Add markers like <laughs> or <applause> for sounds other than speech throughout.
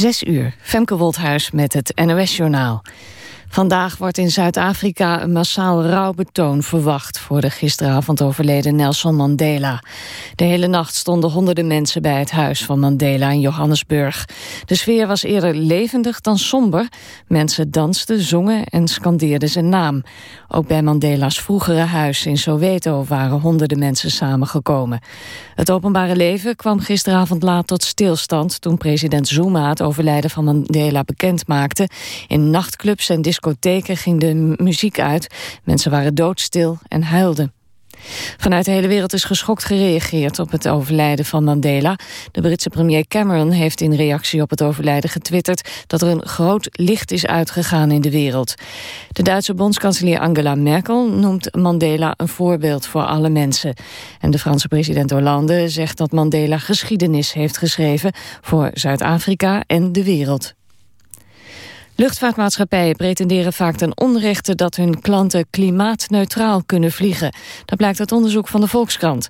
Zes uur, Femke Woldhuis met het NOS-journaal. Vandaag wordt in Zuid-Afrika een massaal rouwbetoon verwacht... voor de gisteravond overleden Nelson Mandela. De hele nacht stonden honderden mensen bij het huis van Mandela in Johannesburg. De sfeer was eerder levendig dan somber. Mensen dansten, zongen en scandeerden zijn naam. Ook bij Mandela's vroegere huis in Soweto waren honderden mensen samengekomen. Het openbare leven kwam gisteravond laat tot stilstand... toen president Zuma het overlijden van Mandela bekend maakte. In nachtclubs en ging de muziek uit. Mensen waren doodstil en huilden. Vanuit de hele wereld is geschokt gereageerd op het overlijden van Mandela. De Britse premier Cameron heeft in reactie op het overlijden getwitterd... dat er een groot licht is uitgegaan in de wereld. De Duitse bondskanselier Angela Merkel noemt Mandela een voorbeeld voor alle mensen. En de Franse president Hollande zegt dat Mandela geschiedenis heeft geschreven... voor Zuid-Afrika en de wereld. Luchtvaartmaatschappijen pretenderen vaak ten onrechte dat hun klanten klimaatneutraal kunnen vliegen. Dat blijkt uit onderzoek van de Volkskrant.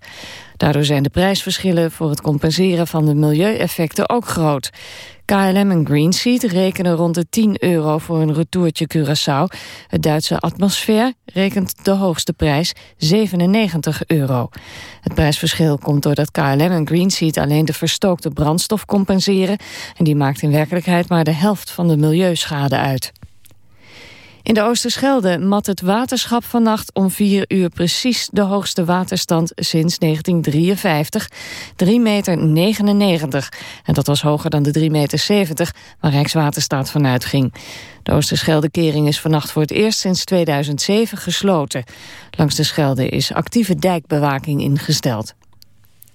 Daardoor zijn de prijsverschillen voor het compenseren van de milieueffecten ook groot. KLM en Greenseat rekenen rond de 10 euro voor een retourtje Curaçao. Het Duitse Atmosfeer rekent de hoogste prijs 97 euro. Het prijsverschil komt doordat KLM en Greenseat alleen de verstookte brandstof compenseren. En die maakt in werkelijkheid maar de helft van de milieuschade uit. In de Oosterschelde mat het waterschap vannacht om 4 uur precies de hoogste waterstand sinds 1953, 3 meter 99. En dat was hoger dan de 3 meter 70 waar Rijkswaterstaat vanuit ging. De Oosterschelde-kering is vannacht voor het eerst sinds 2007 gesloten. Langs de Schelde is actieve dijkbewaking ingesteld.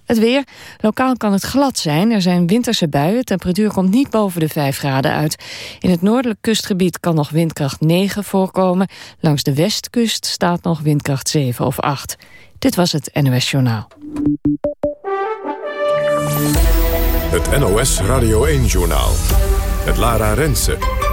Het weer. Lokaal kan het glad zijn. Er zijn winterse buien. Temperatuur komt niet boven de 5 graden uit. In het noordelijk kustgebied kan nog windkracht 9 voorkomen. Langs de westkust staat nog windkracht 7 of 8. Dit was het NOS Journaal. Het NOS Radio 1-journaal. Het Lara Rensen.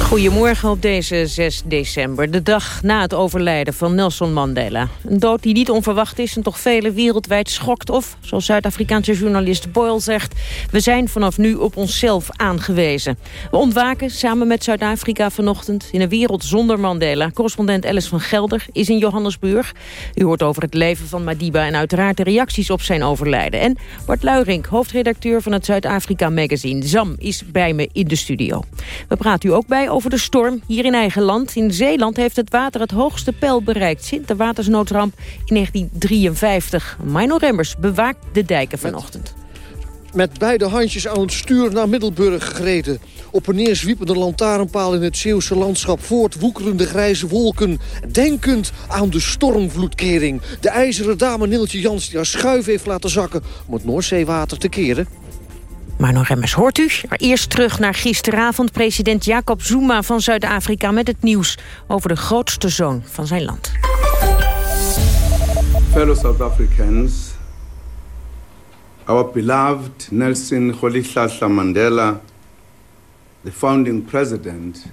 Goedemorgen op deze 6 december, de dag na het overlijden van Nelson Mandela. Een dood die niet onverwacht is en toch velen wereldwijd schokt. Of, zoals Zuid-Afrikaanse journalist Boyle zegt... we zijn vanaf nu op onszelf aangewezen. We ontwaken samen met Zuid-Afrika vanochtend in een wereld zonder Mandela. Correspondent Alice van Gelder is in Johannesburg. U hoort over het leven van Madiba en uiteraard de reacties op zijn overlijden. En Bart Luirink, hoofdredacteur van het Zuid-Afrika magazine ZAM... is bij me in de studio. We praten u ook bij over de storm hier in eigen land. In Zeeland heeft het water het hoogste peil bereikt sinds de watersnoodramp in 1953. Mino Remmers bewaakt de dijken vanochtend. Met beide handjes aan het stuur naar Middelburg gereden. Op en neer zwiepende lantaarnpaal in het Zeeuwse landschap... voortwoekerende grijze wolken. Denkend aan de stormvloedkering. De ijzeren dame Neeltje Jans die haar schuif heeft laten zakken... om het Noordzeewater te keren. Maar nog Remmers, hoort u? Eerst terug naar gisteravond. President Jacob Zuma van Zuid-Afrika met het nieuws... over de grootste zoon van zijn land. Fellow South Africans... Our beloved Nelson Rolihlahla Mandela... the founding president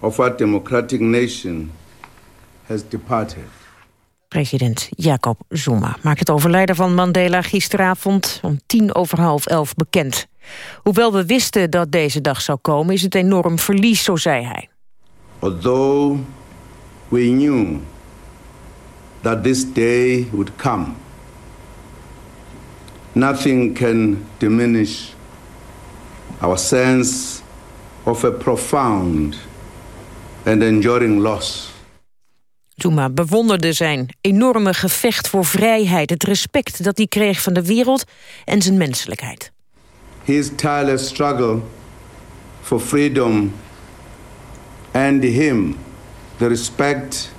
of our democratic nation... has departed. President Jacob Zuma maakt het overlijden van Mandela gisteravond om tien over half elf bekend. Hoewel we wisten dat deze dag zou komen, is het enorm verlies, zo zei hij. Although we knew that this day would come, nothing can diminish our sense of a profound and enduring loss. Zuma bewonderde zijn enorme gevecht voor vrijheid... het respect dat hij kreeg van de wereld en zijn menselijkheid. His tireless struggle for freedom and him the respect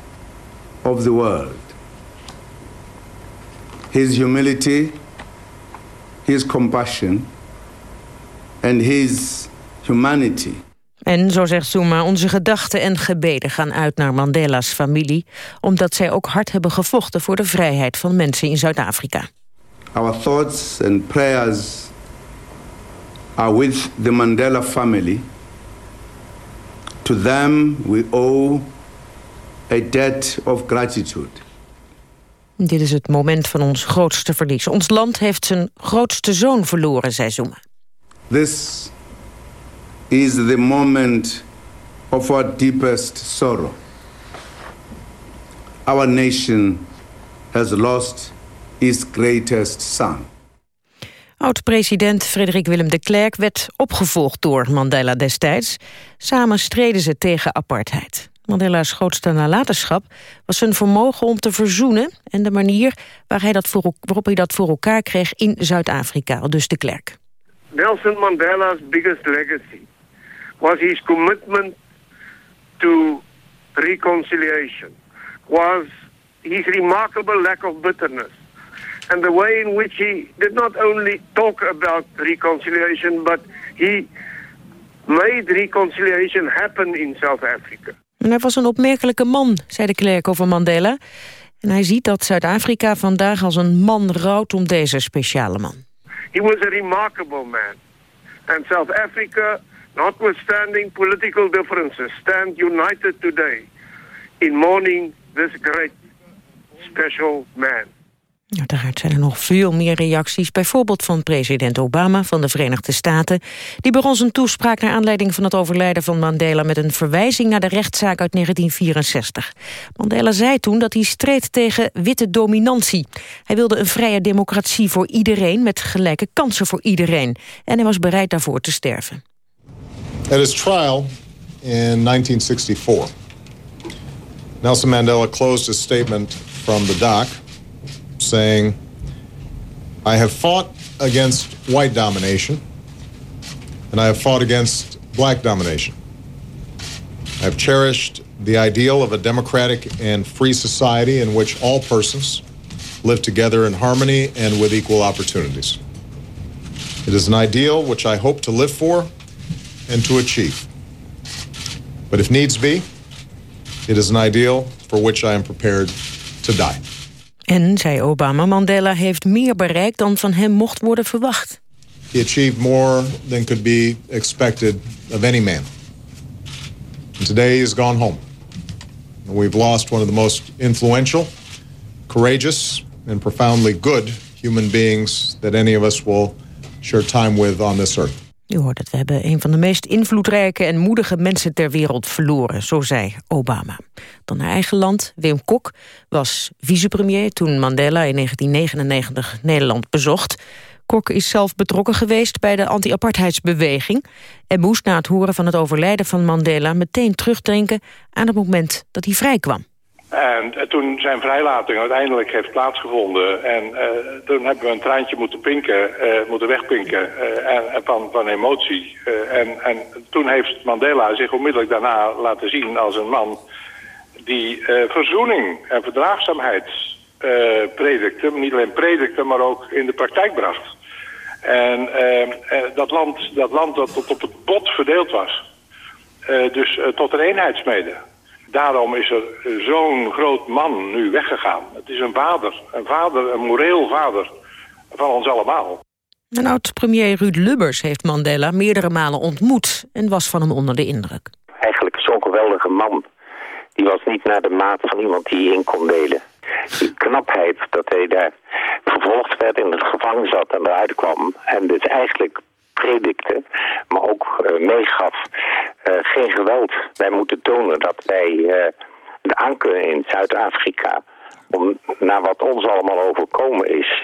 of the world. His humility, his compassion and his humanity en, zo zegt Zuma, onze gedachten en gebeden gaan uit naar Mandela's familie... omdat zij ook hard hebben gevochten voor de vrijheid van mensen in Zuid-Afrika. Our thoughts and prayers are with the Mandela family. To them we owe a debt of gratitude. Dit is het moment van ons grootste verlies. Ons land heeft zijn grootste zoon verloren, zei Zuma. This is the moment of our deepest sorrow. Our nation has lost its greatest son. Oud-president Frederik Willem de Klerk werd opgevolgd door Mandela destijds. Samen streden ze tegen apartheid. Mandela's grootste nalatenschap was zijn vermogen om te verzoenen... en de manier waar hij dat voor, waarop hij dat voor elkaar kreeg in Zuid-Afrika, dus de Klerk. Nelson Mandela's biggest legacy was his commitment to reconciliation, was his remarkable lack of bitterness, and the way in which he did not only talk about reconciliation, but he made reconciliation happen in South Africa. En hij was een opmerkelijke man, zei de klerk over Mandela. En hij ziet dat Zuid-Afrika vandaag als een man rouwt om deze speciale man. He was a remarkable man. And South Africa, notwithstanding political differences, stand united today in mourning this great special man. Uiteraard zijn er nog veel meer reacties. Bijvoorbeeld van president Obama van de Verenigde Staten. Die begon zijn toespraak naar aanleiding van het overlijden van Mandela... met een verwijzing naar de rechtszaak uit 1964. Mandela zei toen dat hij streed tegen witte dominantie. Hij wilde een vrije democratie voor iedereen... met gelijke kansen voor iedereen. En hij was bereid daarvoor te sterven. At his trial in 1964... Nelson Mandela closed his statement from the dock saying, I have fought against white domination, and I have fought against black domination. I have cherished the ideal of a democratic and free society in which all persons live together in harmony and with equal opportunities. It is an ideal which I hope to live for and to achieve. But if needs be, it is an ideal for which I am prepared to die. En, zei Obama, Mandela heeft meer bereikt dan van hem mocht worden verwacht. He achieved more than could be expected of any man. And today he has gone home. We've lost one of the most influential, courageous, and profoundly good human beings that any of us will share time with on this earth. U hoort het, we hebben een van de meest invloedrijke en moedige mensen ter wereld verloren, zo zei Obama. Dan naar eigen land, Wim Kok was vicepremier toen Mandela in 1999 Nederland bezocht. Kok is zelf betrokken geweest bij de anti-apartheidsbeweging... en moest na het horen van het overlijden van Mandela meteen terugdenken aan het moment dat hij vrijkwam. En eh, toen zijn vrijlating uiteindelijk heeft plaatsgevonden. En uh, toen hebben we een treintje moeten pinken, uh, moeten wegpinken en, van, van emotie. en, en toen heeft Mandela zich onmiddellijk daarna laten zien als een man die verzoening en verdraagzaamheid predikte. Niet alleen predikte, maar ook in de praktijk bracht. En dat, land, dat land dat tot op het bot verdeeld was. dus tot een eenheidsmede. Daarom is er zo'n groot man nu weggegaan. Het is een vader, een vader, een moreel vader van ons allemaal. En oud-premier Ruud Lubbers heeft Mandela meerdere malen ontmoet... en was van hem onder de indruk. Eigenlijk zo'n geweldige man. Die was niet naar de maat van iemand die in kon delen. Die knapheid dat hij daar vervolgd werd, in het gevangen zat en eruit kwam... en dus eigenlijk predikte, maar ook uh, meegaf, uh, geen geweld. Wij moeten tonen dat wij uh, aankunnen in Zuid-Afrika om naar wat ons allemaal overkomen is,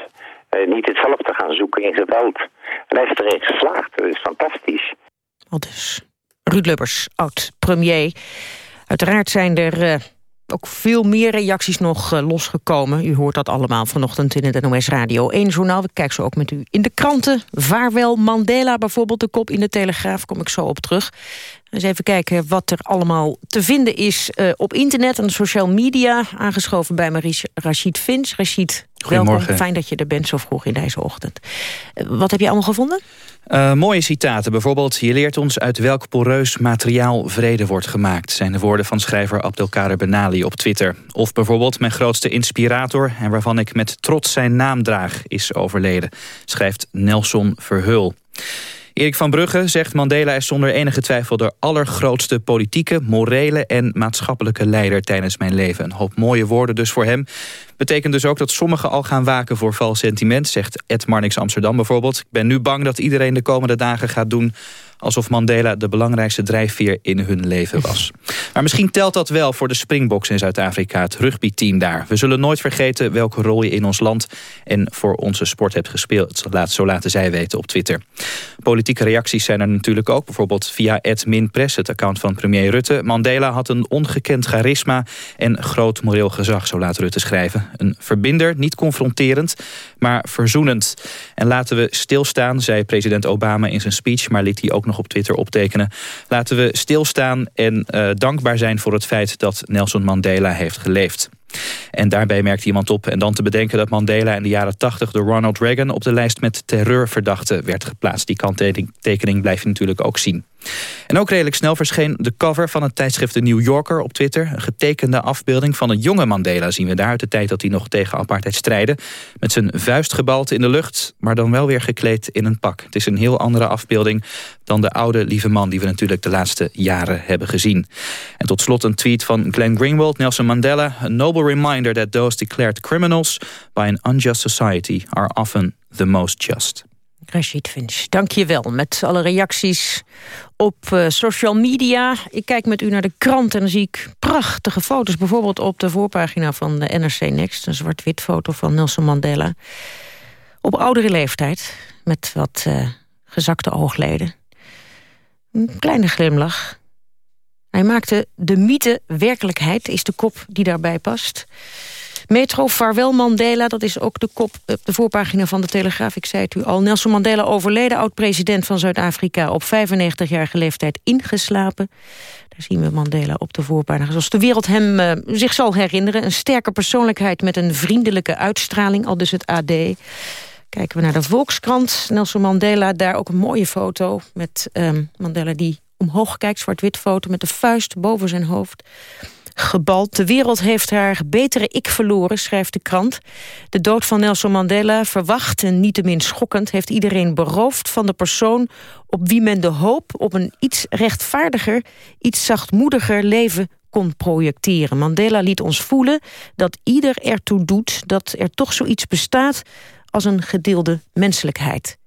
niet hetzelfde gaan zoeken in geweld. En hij is erin geslaagd, dat is fantastisch. Al dus Ruud Lubbers, oud-premier. Uiteraard zijn er ook veel meer reacties nog uh, losgekomen. U hoort dat allemaal vanochtend in het NOS Radio 1-journaal. We kijken zo ook met u in de kranten. Vaarwel Mandela bijvoorbeeld, de kop in de Telegraaf, kom ik zo op terug. Eens even kijken wat er allemaal te vinden is uh, op internet en social media. Aangeschoven bij me Rachid Vins. Rachid, welkom. Fijn dat je er bent zo vroeg in deze ochtend. Uh, wat heb je allemaal gevonden? Uh, mooie citaten, bijvoorbeeld... je leert ons uit welk poreus materiaal vrede wordt gemaakt... zijn de woorden van schrijver Abdelkader Benali op Twitter. Of bijvoorbeeld mijn grootste inspirator... en waarvan ik met trots zijn naam draag, is overleden... schrijft Nelson Verhul. Erik van Brugge zegt Mandela is zonder enige twijfel... de allergrootste politieke, morele en maatschappelijke leider tijdens mijn leven. Een hoop mooie woorden dus voor hem. Betekent dus ook dat sommigen al gaan waken voor vals sentiment... zegt Ed Marnix Amsterdam bijvoorbeeld. Ik ben nu bang dat iedereen de komende dagen gaat doen alsof Mandela de belangrijkste drijfveer in hun leven was. Maar misschien telt dat wel voor de Springboks in Zuid-Afrika, het rugbyteam daar. We zullen nooit vergeten welke rol je in ons land en voor onze sport hebt gespeeld. Zo laten zij weten op Twitter. Politieke reacties zijn er natuurlijk ook, bijvoorbeeld via @minpress, het account van premier Rutte. Mandela had een ongekend charisma en groot moreel gezag, zo laat Rutte schrijven. Een verbinder, niet confronterend, maar verzoenend. En laten we stilstaan, zei president Obama in zijn speech, maar liet hij ook nog op Twitter optekenen. Laten we stilstaan en uh, dankbaar zijn voor het feit dat Nelson Mandela heeft geleefd. En daarbij merkt iemand op en dan te bedenken dat Mandela in de jaren 80 door Ronald Reagan op de lijst met terreurverdachten werd geplaatst. Die kanttekening blijf je natuurlijk ook zien. En ook redelijk snel verscheen de cover van het tijdschrift The New Yorker op Twitter. Een getekende afbeelding van een jonge Mandela zien we daar... uit de tijd dat hij nog tegen apartheid strijden. Met zijn vuist gebald in de lucht, maar dan wel weer gekleed in een pak. Het is een heel andere afbeelding dan de oude lieve man... die we natuurlijk de laatste jaren hebben gezien. En tot slot een tweet van Glenn Greenwald, Nelson Mandela... A noble reminder that those declared criminals... by an unjust society are often the most just. Rashid Finch, dank je wel. Met alle reacties op uh, social media. Ik kijk met u naar de krant en dan zie ik prachtige foto's. Bijvoorbeeld op de voorpagina van de NRC Next. Een zwart-wit foto van Nelson Mandela. Op oudere leeftijd, met wat uh, gezakte oogleden. Een kleine glimlach. Hij maakte de mythe werkelijkheid, is de kop die daarbij past... Metro Vaarwel Mandela, dat is ook de kop op de voorpagina van de Telegraaf. Ik zei het u al. Nelson Mandela overleden, oud-president van Zuid-Afrika... op 95-jarige leeftijd ingeslapen. Daar zien we Mandela op de voorpagina. Zoals de wereld hem uh, zich zal herinneren. Een sterke persoonlijkheid met een vriendelijke uitstraling. Al dus het AD. Kijken we naar de Volkskrant. Nelson Mandela, daar ook een mooie foto... met um, Mandela die omhoog kijkt, zwart-wit foto... met de vuist boven zijn hoofd gebald. De wereld heeft haar betere ik verloren, schrijft de krant. De dood van Nelson Mandela, verwacht en niettemin schokkend... heeft iedereen beroofd van de persoon op wie men de hoop... op een iets rechtvaardiger, iets zachtmoediger leven kon projecteren. Mandela liet ons voelen dat ieder ertoe doet... dat er toch zoiets bestaat als een gedeelde menselijkheid.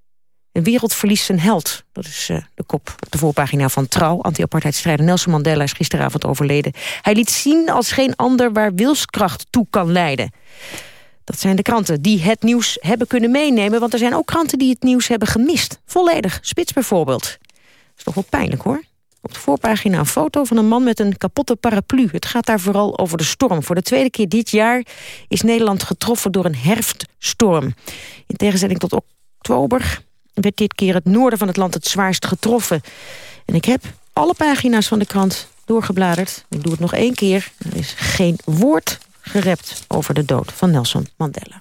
De wereld verliest zijn held. Dat is uh, de kop op de voorpagina van Trouw. Anti-apartheidstrijder Nelson Mandela is gisteravond overleden. Hij liet zien als geen ander waar wilskracht toe kan leiden. Dat zijn de kranten die het nieuws hebben kunnen meenemen... want er zijn ook kranten die het nieuws hebben gemist. Volledig. Spits bijvoorbeeld. Dat is toch wel pijnlijk, hoor. Op de voorpagina een foto van een man met een kapotte paraplu. Het gaat daar vooral over de storm. Voor de tweede keer dit jaar is Nederland getroffen door een herfststorm. In tegenstelling tot oktober werd dit keer het noorden van het land het zwaarst getroffen. En ik heb alle pagina's van de krant doorgebladerd. Ik doe het nog één keer. Er is geen woord gerept over de dood van Nelson Mandela.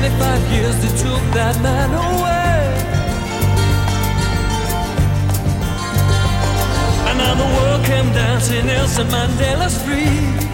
25 years that took that man away. And now the world came dancing Nelson Mandela's free.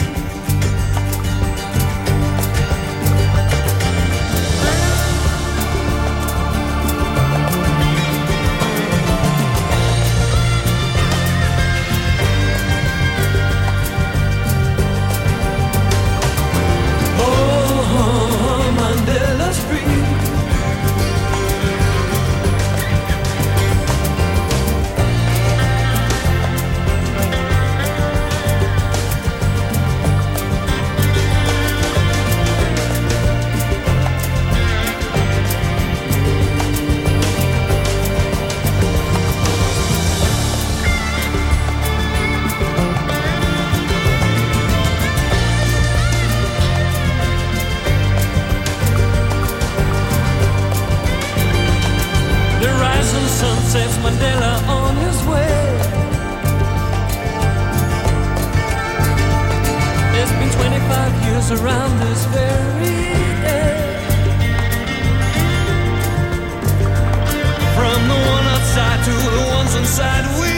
sun saves Mandela on his way. It's been 25 years around this very day. From the one outside to the ones inside, we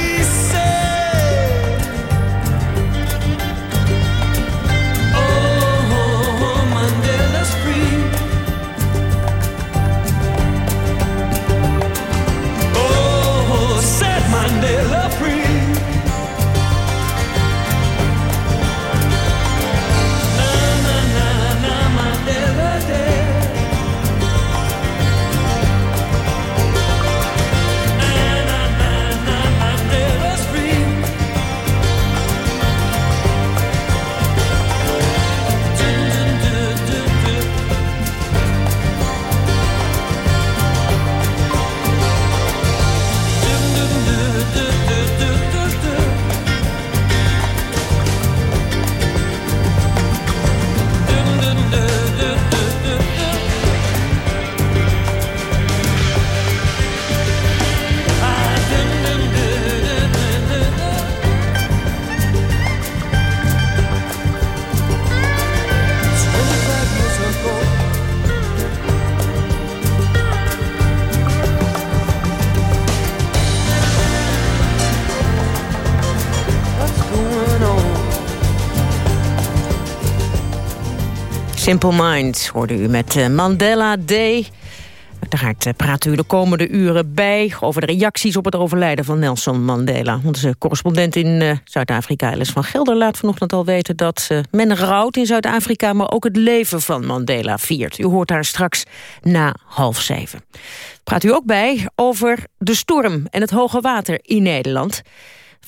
Simple Minds hoorde u met eh, Mandela Day. Uiteraard eh, praten u de komende uren bij... over de reacties op het overlijden van Nelson Mandela. Onze correspondent in uh, Zuid-Afrika, Alice van Gelder... laat vanochtend al weten dat men rouwt in Zuid-Afrika... maar ook het leven van Mandela viert. U hoort haar straks na half zeven. Praat u ook bij over de storm en het hoge water in Nederland...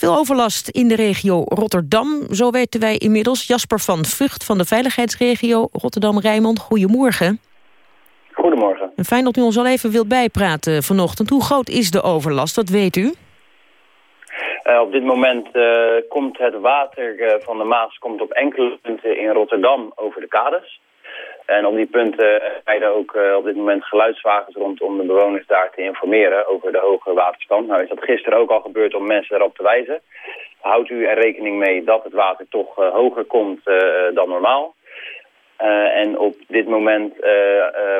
Veel overlast in de regio Rotterdam, zo weten wij inmiddels. Jasper van Vught van de veiligheidsregio Rotterdam-Rijnmond, goedemorgen. Goedemorgen. Fijn dat u ons al even wilt bijpraten vanochtend. Hoe groot is de overlast, dat weet u? Uh, op dit moment uh, komt het water uh, van de Maas komt op enkele punten in Rotterdam over de kades. En op die punten rijden ook uh, op dit moment geluidswagens rond om de bewoners daar te informeren over de hoge waterstand. Nou is dat gisteren ook al gebeurd om mensen daarop te wijzen. Houdt u er rekening mee dat het water toch uh, hoger komt uh, dan normaal. en op dit moment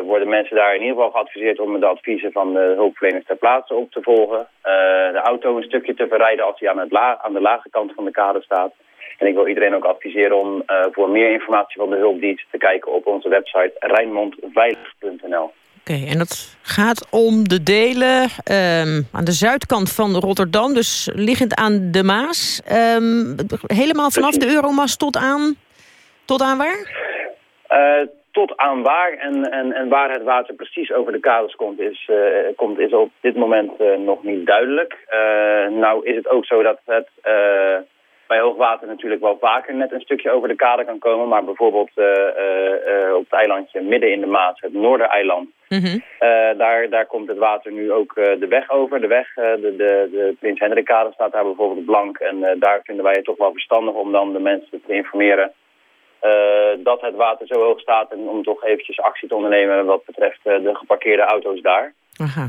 worden mensen daar in ieder geval geadviseerd om de adviezen van de hulpverleners ter plaatse op te volgen. de auto een stukje te verrijden als hij aan, aan de lage kant van de kade staat. En ik wil iedereen ook adviseren om uh, voor meer informatie van de hulpdienst te kijken op onze website rijnmondveilig.nl. Oké, en dat gaat om de delen ehm, aan de zuidkant van Rotterdam, dus liggend aan de Maas. Ehm, helemaal vanaf de Euromast tot aan, tot aan waar? Eh, tot aan waar en, en, en waar het water precies over de kaders komt, is, eh, komt, is op dit moment eh, nog niet duidelijk. nou is het ook zo dat het bij hoogwater natuurlijk wel vaker net een stukje over de kade kan komen. Maar bijvoorbeeld op het eilandje midden in de Maas, het Noordereiland, Mhm. daar, daar komt het water nu ook de weg over. De weg, de, de, de Prins Hendrikkade staat daar bijvoorbeeld blank. En daar vinden wij het toch wel verstandig om dan de mensen te informeren eh, dat het water zo hoog staat en om toch eventjes actie te ondernemen wat betreft eh, de geparkeerde auto's daar. Aha.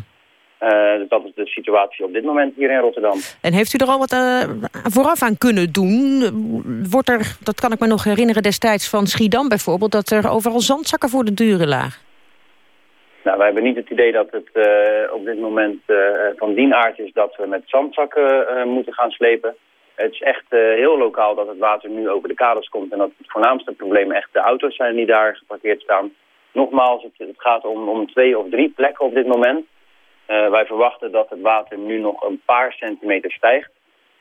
Dus dat is de situatie op dit moment hier in Rotterdam. En heeft u er al wat eh, vooraf aan kunnen doen? Wordt er, dat kan ik me nog herinneren destijds van Schiedam bijvoorbeeld... dat er overal zandzakken voor de deuren lagen. Nou, wij hebben niet het idee dat het eh, op dit moment van dien aard is dat we met zandzakken moeten gaan slepen. Het is echt heel lokaal dat het water nu over de kaders komt en dat het voornaamste probleem echt de auto's zijn die daar geparkeerd staan. Nogmaals, het, het gaat om, om twee of drie plekken op dit moment. Eh, wij verwachten dat het water nu nog een paar centimeter stijgt.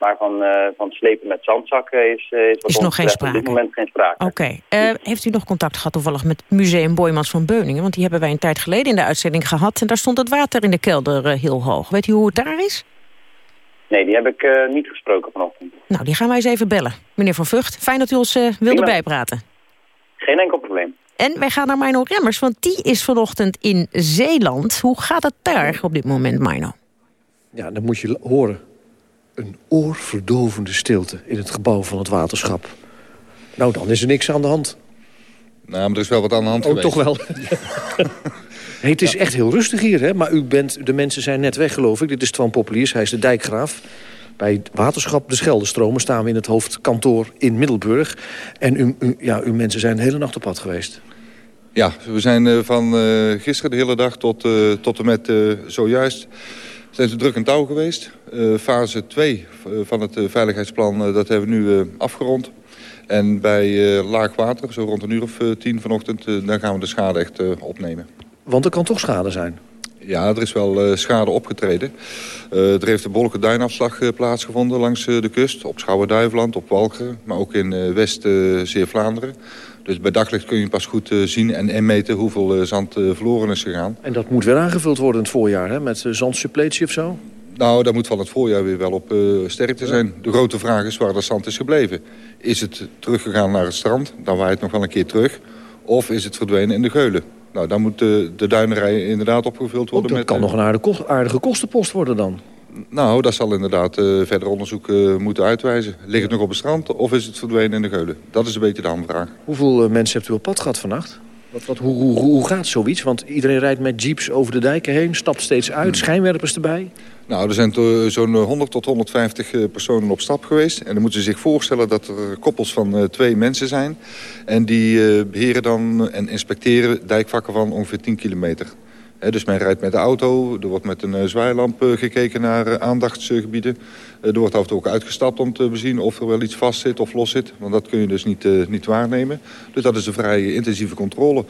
Maar van, eh, van slepen met zandzakken is, eh, is, Is nog geen betreft op dit sprake. moment geen sprake. Oké. Eh, heeft u nog contact gehad toevallig met het Museum Boymans van Beuningen? Want die hebben wij een tijd geleden in de uitzending gehad... en daar stond het water in de kelder heel hoog. Weet u hoe het daar is? Nee, die heb ik niet gesproken vanochtend. Nou, die gaan wij eens even bellen. Meneer Van Vught, fijn dat u ons wilde bijpraten. Geen enkel probleem. En wij gaan naar Mino Remmers, want die is vanochtend in Zeeland. Hoe gaat het daar op dit moment, Mino? Ja, dan moet je horen. Een oorverdovende stilte in het gebouw van het waterschap. Nou, dan is er niks aan de hand. Nou, maar er is wel wat aan de hand Oh, geweest. toch wel. <laughs> hey, het is echt heel rustig hier, hè? Maar u bent, de mensen zijn net weg, geloof ik. Dit is Twan Populiers, hij is de dijkgraaf. Bij het waterschap De Scheldestromen staan we in het hoofdkantoor in Middelburg. En u, u- ja, uw mensen zijn de hele nacht op pad geweest. Ja, we zijn eh, van eh, gisteren de hele dag tot, eh, tot en met zojuist... zijn ze druk en touw geweest. Fase 2 van het veiligheidsplan, dat hebben we nu afgerond. En bij laag water, zo rond een uur of tien vanochtend... dan gaan we de schade echt opnemen. Want er kan toch schade zijn. Ja, er is wel eh, schade opgetreden. Eh, er heeft een behoorlijke duinafslag eh, plaatsgevonden langs de kust. Op Schouwen-Duiveland, op Walcheren, maar ook in West-Zeer-Vlaanderen. dus bij daglicht kun je pas goed zien en inmeten hoeveel zand verloren is gegaan. En dat moet weer aangevuld worden in het voorjaar, hè? Met zandsuppletie of zo? Nou, daar moet van het voorjaar weer wel op sterkte zijn. De grote vraag is waar dat zand is gebleven. Is het teruggegaan naar het strand, dan waait het nog wel een keer terug. Of is het verdwenen in de geulen. Nou, dan moet de, de duinerij inderdaad opgevuld worden. dat met, kan eh, nog een aardige, kost- aardige kostenpost worden dan. Nou, dat zal inderdaad eh, verder onderzoek eh, moeten uitwijzen. Ligt het nog op het strand of is het verdwenen in de geulen? Dat is een beetje de hamvraag. Hoeveel mensen hebt u op pad gehad vannacht? Wat, wat, hoe, hoe, hoe gaat zoiets? Want iedereen rijdt met jeeps over de dijken heen, stapt steeds uit, schijnwerpers erbij. Nou, er zijn zo'n 100 tot 150 eh, personen op stap geweest. En dan moeten ze zich voorstellen dat er koppels van eh, twee mensen zijn. En die eh, beheren dan en inspecteren dijkvakken van ongeveer 10 kilometer. Dus men rijdt met de auto, er wordt met een eh, zwaailamp eh, gekeken naar eh, aandachtsgebieden. Er wordt af en toe ook uitgestapt om te bezien of er wel iets vast zit of los zit. Want dat kun je dus niet, eh, niet waarnemen. Dus dat is een vrij intensieve controle.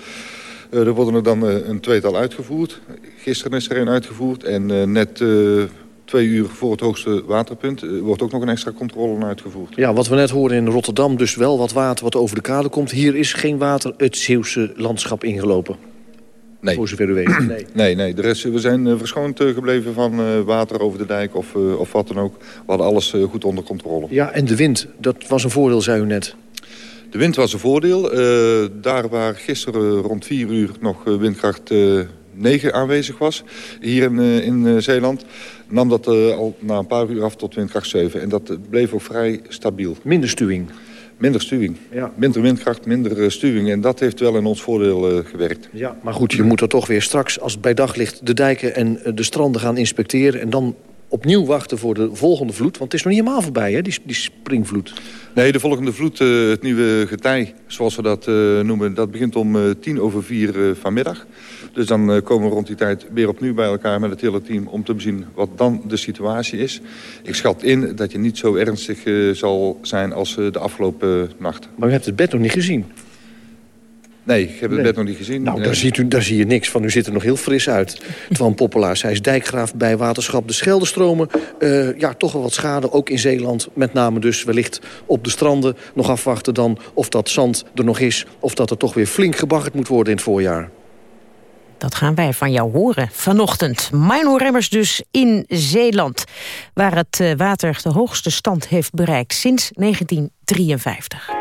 Eh, er worden er dan eh, een tweetal uitgevoerd. Gisteren is er een uitgevoerd en net twee uur voor het hoogste waterpunt... wordt ook nog een extra controle uitgevoerd. Ja, wat we net hoorden in Rotterdam, dus wel wat water wat over de kade komt. Hier is geen water het Zeeuwse landschap ingelopen. Nee. Voor zover u weet. <clears throat> Nee. Nee, nee, de rest, we zijn eh, verschoond eh, gebleven van eh, water over de dijk of, of wat dan ook. We hadden alles goed onder controle. Ja, en de wind, dat was een voordeel, zei u net. De wind was een voordeel. Daar waar gisteren rond 4 uur nog windkracht eh 9 aanwezig was, hier in, in Zeeland, nam dat al na een paar uur af tot windkracht 7. En dat bleef ook vrij stabiel. Minder stuwing. Minder stuwing. Ja. Minder windkracht, minder eh, stuwing. En dat heeft wel in ons voordeel eh, gewerkt. Ja, maar goed, je moet er toch weer straks, als het bij dag ligt... de dijken en eh, de stranden gaan inspecteren... en dan opnieuw wachten voor de volgende vloed. Want het is nog niet helemaal voorbij, hè, die, die springvloed. Nee, de volgende vloed, eh, het nieuwe getij, zoals we dat eh, noemen... dat begint om eh, tien over vier vanmiddag. Dus dan komen we rond die tijd weer opnieuw bij elkaar met het hele team... om te bezien wat dan de situatie is. Ik schat in dat je niet zo ernstig zal zijn als de afgelopen nacht. Maar u hebt het bed nog niet gezien. Nee, ik heb het Nee. bed nog niet gezien. Nou, Nee. daar, ziet u, daar zie je niks van. U ziet er nog heel fris uit. <laughs> Twan Poppelaars, hij is dijkgraaf bij waterschap De Scheldestromen. Eh, ja, toch wel wat schade, ook in Zeeland. Met name dus wellicht op de stranden. Nog afwachten dan of dat zand er nog is... of dat er toch weer flink gebaggerd moet worden in het voorjaar. Dat gaan wij van jou horen vanochtend. Mino Remmers dus in Zeeland. Waar het eh, water de hoogste stand heeft bereikt sinds 1953.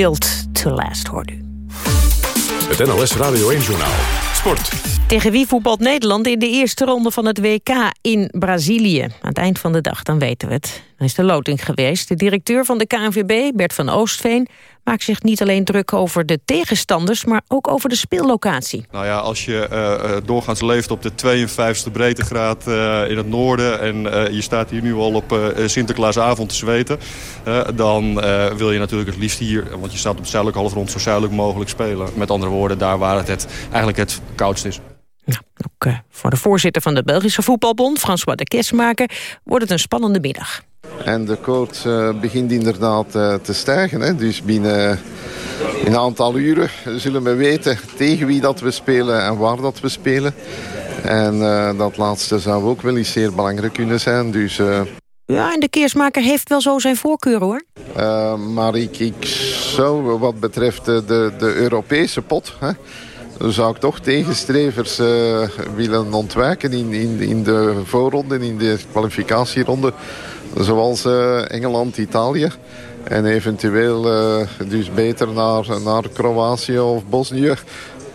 Built to last, hoorde u. Het NOS Radio 1-journaal. Sport. Tegen wie voetbalt Nederland in de eerste ronde van het WK in Brazilië? Aan het eind van de dag, dan weten we het. Dan is de loting geweest. De directeur van de KNVB, Bert van Oostveen... maakt zich niet alleen druk over de tegenstanders... maar ook over de speellocatie. Nou ja, als je eh, eh, doorgaans leeft op de 52e breedtegraad eh, in het noorden... en je staat hier nu al op Sinterklaasavond te zweten... dan wil je natuurlijk het liefst hier, want je staat op het zuidelijke halfrond... zo zuidelijk mogelijk spelen. Met andere woorden, daar waar het, het eigenlijk het koudst is. Ook eh, voor de voorzitter van de Belgische Voetbalbond, François de Kesmaker... wordt het een spannende middag. En de koorts eh, begint inderdaad eh, te stijgen. Hè. Dus binnen een aantal uren zullen we weten tegen wie dat we spelen en waar dat we spelen. En eh, dat laatste zou ook wel eens zeer belangrijk kunnen zijn. Dus, Ja, en de Keersmaker heeft wel zo zijn voorkeur, hoor. maar ik, ik zou wat betreft de, de, Europese pot... Hè, zou ik toch tegenstrevers willen ontwijken in, in, in de voorronde, in de kwalificatieronde. Zoals eh, Engeland, Italië. En eventueel eh, dus beter naar, naar Kroatië of Bosnië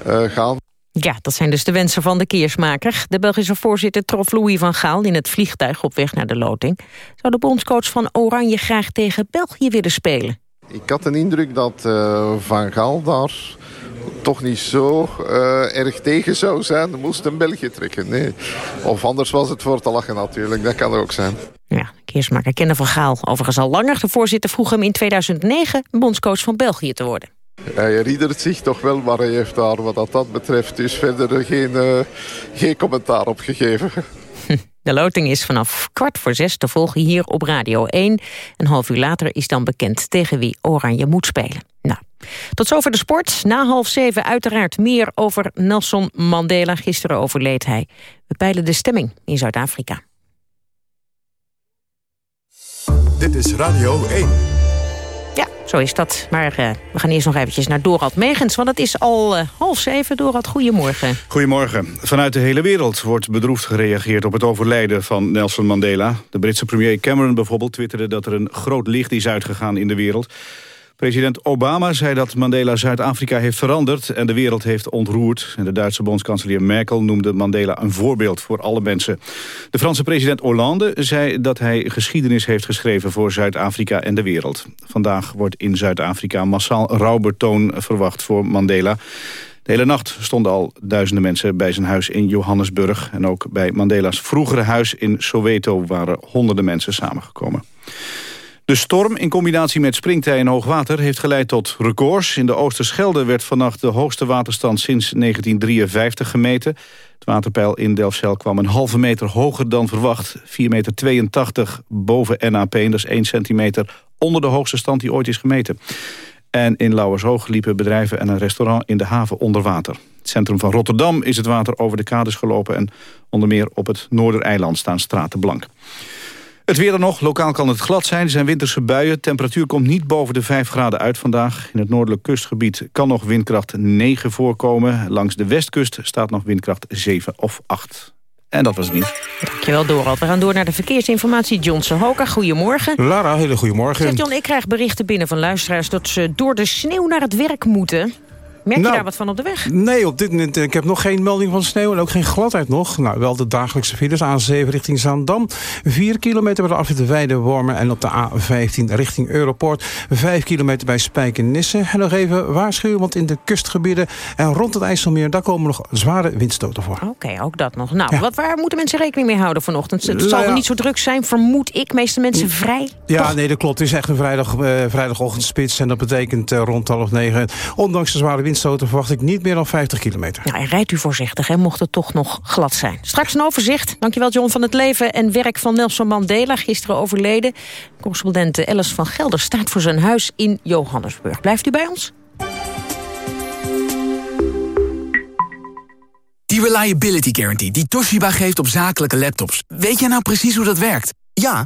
eh, gaan. Ja, dat zijn dus de wensen van de keersmaker. De Belgische voorzitter trof Louis van Gaal in het vliegtuig op weg naar de loting. Zou de bondscoach van Oranje graag tegen België willen spelen? Ik had de indruk dat Van Gaal daar toch niet zo erg tegen zou zijn. Er moest een België trekken. Nee. Of anders was het voor te lachen natuurlijk. Dat kan ook zijn. Ja, keersmaker kende Van Gaal overigens al langer. De voorzitter vroeg hem in 2009 bondscoach van België te worden. Hij herinnert zich toch wel, maar hij heeft daar wat dat, dat betreft dus verder geen, eh, geen commentaar op gegeven. <laughs> De loting is vanaf kwart voor zes te volgen hier op Radio 1. Een half uur later is dan bekend tegen wie Oranje moet spelen. Nou, tot zover de sport. Na half zeven uiteraard meer over Nelson Mandela. Gisteren overleed hij. We peilen de stemming in Zuid-Afrika. Dit is Radio 1. Ja, zo is dat. Maar eh, we gaan eerst nog eventjes naar Dorald Megens. Want het is al eh, half zeven. Dorald, goedemorgen. Goedemorgen. Vanuit de hele wereld wordt bedroefd gereageerd op het overlijden van Nelson Mandela. De Britse premier Cameron bijvoorbeeld twitterde dat er een groot licht is uitgegaan in de wereld. President Obama zei dat Mandela Zuid-Afrika heeft veranderd en de wereld heeft ontroerd. En de Duitse bondskanselier Merkel noemde Mandela een voorbeeld voor alle mensen. De Franse president Hollande zei dat hij geschiedenis heeft geschreven voor Zuid-Afrika en de wereld. Vandaag wordt in Zuid-Afrika massaal rouwbetoon verwacht voor Mandela. De hele nacht stonden al duizenden mensen bij zijn huis in Johannesburg. En ook bij Mandela's vroegere huis in Soweto waren honderden mensen samengekomen. De storm in combinatie met springtij en hoogwater heeft geleid tot records. In de Oosterschelde werd vannacht de hoogste waterstand sinds 1953 gemeten. Het waterpeil in Delfzijl kwam een halve meter hoger dan verwacht. 4,82 meter boven NAP dat is 1 centimeter onder de hoogste stand die ooit is gemeten. En in Lauwershoog liepen bedrijven en een restaurant in de haven onder water. Het centrum van Rotterdam is het water over de kades gelopen... en onder meer op het Noordereiland staan straten blank. Het weer dan nog. Lokaal kan het glad zijn. Er zijn winterse buien. Temperatuur komt niet boven de 5 graden uit vandaag. In het noordelijk kustgebied kan nog windkracht 9 voorkomen. Langs de westkust staat nog windkracht 7 of 8. En dat was het niet. Dankjewel, Dorald. We gaan door naar de verkeersinformatie. Johnson Hoka, goedemorgen. Lara, hele goedemorgen. Zegt John, ik krijg berichten binnen van luisteraars... dat ze door de sneeuw naar het werk moeten. Merk je Nou, daar wat van op de weg? Nee, op dit moment, eh, ik heb nog geen melding van sneeuw en ook geen gladheid nog. Nou, wel de dagelijkse files A7 richting Zaandam. 4 kilometer bij de afrit de Weide Wormen en op de A15 richting Europoort. 5 kilometer bij Spijkenisse. En nog even waarschuwen, want in de kustgebieden en rond het IJsselmeer... daar komen nog zware windstoten voor. Oké, ook dat nog. Nou, wat, waar moeten mensen rekening mee houden vanochtend? Het Nou zal ja. er niet zo druk zijn, vermoed ik. Meeste mensen vrij. Ja, nee, dat klopt. Het is echt een vrijdag, eh, vrijdagochtendspits. En dat betekent eh, rond half negen. Ondanks de zware windstoten verwacht ik niet meer dan 50 kilometer. Nou, en rijdt u voorzichtig, hè, mocht het toch nog glad zijn. Straks een overzicht. Dankjewel, John, van het leven en werk van Nelson Mandela. Gisteren overleden. Correspondent Alice van Gelder staat voor zijn huis in Johannesburg. Blijft u bij ons? Die Reliability Guarantee die Toshiba geeft op zakelijke laptops. Weet jij nou precies hoe dat werkt? Ja,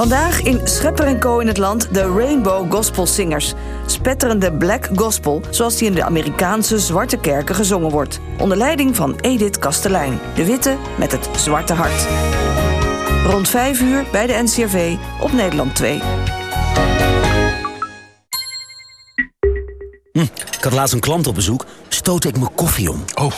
Vandaag in Schepper Co in het land de Rainbow Gospel Singers. Spetterende black gospel zoals die in de Amerikaanse zwarte kerken gezongen wordt. Onder leiding van Edith Kastelein, de witte met het zwarte hart. Rond 5 uur bij de NCRV op Nederland 2. Hm, ik had laatst een klant op bezoek, stootte ik mijn koffie om. Oh.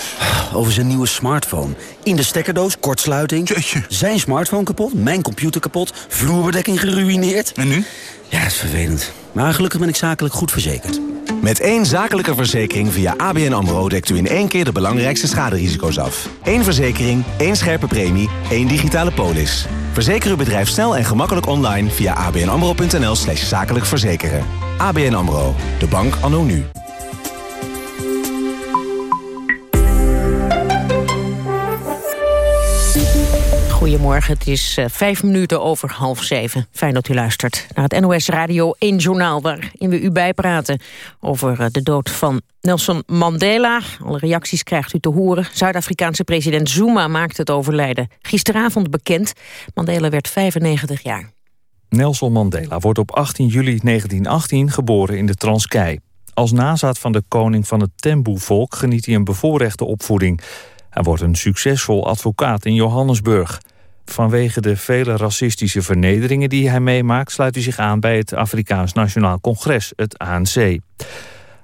Over zijn nieuwe smartphone. In de stekkerdoos, kortsluiting. Zijn smartphone kapot, mijn computer kapot, vloerbedekking geruineerd. En nu? Ja, dat is vervelend. Maar gelukkig ben ik zakelijk goed verzekerd. Met één zakelijke verzekering via ABN AMRO... dekt u in één keer de belangrijkste schaderisico's af. Eén verzekering, één scherpe premie, één digitale polis. Verzeker uw bedrijf snel en gemakkelijk online... via abnamro.nl slash zakelijk verzekeren. ABN AMRO, de bank anno nu. Goedemorgen, het is uh, vijf minuten over half zeven. Fijn dat u luistert naar het NOS Radio 1 Journaal... waarin we u bijpraten over uh, de dood van Nelson Mandela. Alle reacties krijgt u te horen. Zuid-Afrikaanse president Zuma maakte het overlijden gisteravond bekend. Mandela werd 95 jaar. Nelson Mandela wordt op 18 juli 1918 geboren in de Transkei. Als nazaat van de koning van het Tembu-volk geniet hij een bevoorrechte opvoeding... Hij wordt een succesvol advocaat in Johannesburg. Vanwege de vele racistische vernederingen die hij meemaakt... sluit hij zich aan bij het Afrikaans Nationaal Congres, het ANC.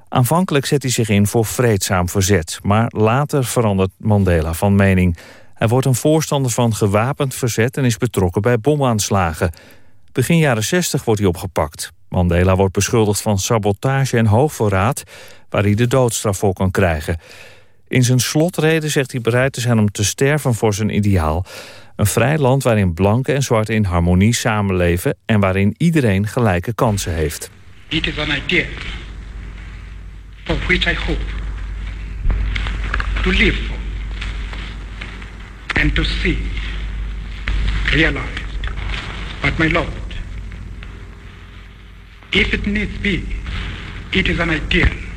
Aanvankelijk zet hij zich in voor vreedzaam verzet... maar later verandert Mandela van mening. Hij wordt een voorstander van gewapend verzet... en is betrokken bij bomaanslagen. Begin jaren 60 wordt hij opgepakt. Mandela wordt beschuldigd van sabotage en hoogverraad... waar hij de doodstraf voor kan krijgen... In zijn slotreden zegt hij bereid te zijn om te sterven voor zijn ideaal. Een vrij land waarin blanken en zwarte in harmonie samenleven... en waarin iedereen gelijke kansen heeft. It is an idea for which I hope to live for and to see realized. But my Lord, if it needs be, it is an ideal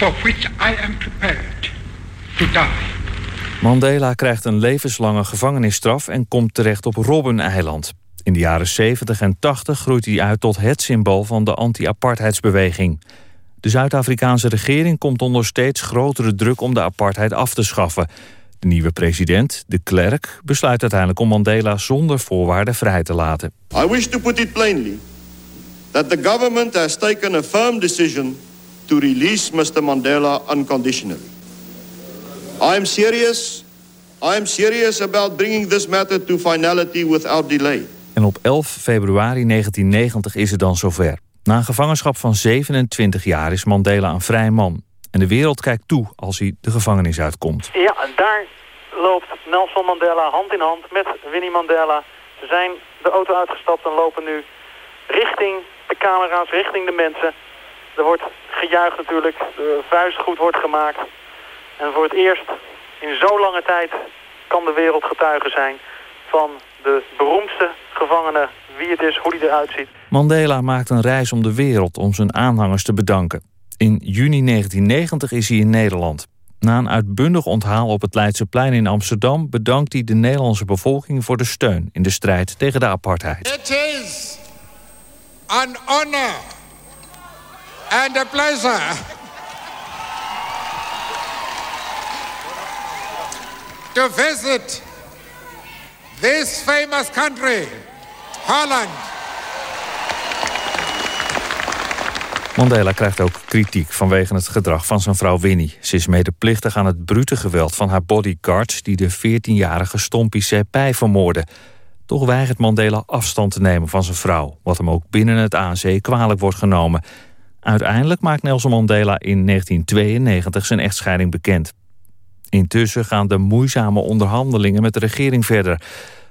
for which I am prepared to die. Mandela krijgt een levenslange gevangenisstraf en komt terecht op Robben-eiland. In de jaren 70 en 80 groeit hij uit tot het symbool van de anti-apartheidsbeweging. De Zuid-Afrikaanse regering komt onder steeds grotere druk om de apartheid af te schaffen. De nieuwe president, de Klerk, besluit uiteindelijk om Mandela zonder voorwaarden vrij te laten. I wish to put it plainly that the government has taken a firm decision to release Mr. Mandela unconditionally. I am serious. I am serious about bringing this matter to finality without delay. En op 11 februari 1990 is het dan zover. Na een gevangenschap van 27 jaar is Mandela een vrij man. En de wereld kijkt toe als hij de gevangenis uitkomt. Ja, en daar loopt Nelson Mandela hand in hand met Winnie Mandela. Ze zijn de auto uitgestapt en lopen nu richting de camera's, richting de mensen. Er wordt gejuicht natuurlijk, de vuistgoed wordt gemaakt. En voor het eerst in zo lange tijd kan de wereld getuige zijn van de beroemdste gevangene, wie het is, hoe die eruit ziet. Mandela maakt een reis om de wereld om zijn aanhangers te bedanken. In juni 1990 is hij in Nederland. Na een uitbundig onthaal op het Leidseplein in Amsterdam... bedankt hij de Nederlandse bevolking voor de steun in de strijd tegen de apartheid. It is an honor and a pleasure to visit this famous country, Holland. Mandela krijgt ook kritiek vanwege het gedrag van zijn vrouw Winnie. Ze is medeplichtig aan het brute geweld van haar bodyguards... die de 14-jarige Stompie Sepai vermoorden. Toch weigert Mandela afstand te nemen van zijn vrouw... wat hem ook binnen het ANC kwalijk wordt genomen. Uiteindelijk maakt Nelson Mandela in 1992 zijn echtscheiding bekend. Intussen gaan de moeizame onderhandelingen met de regering verder.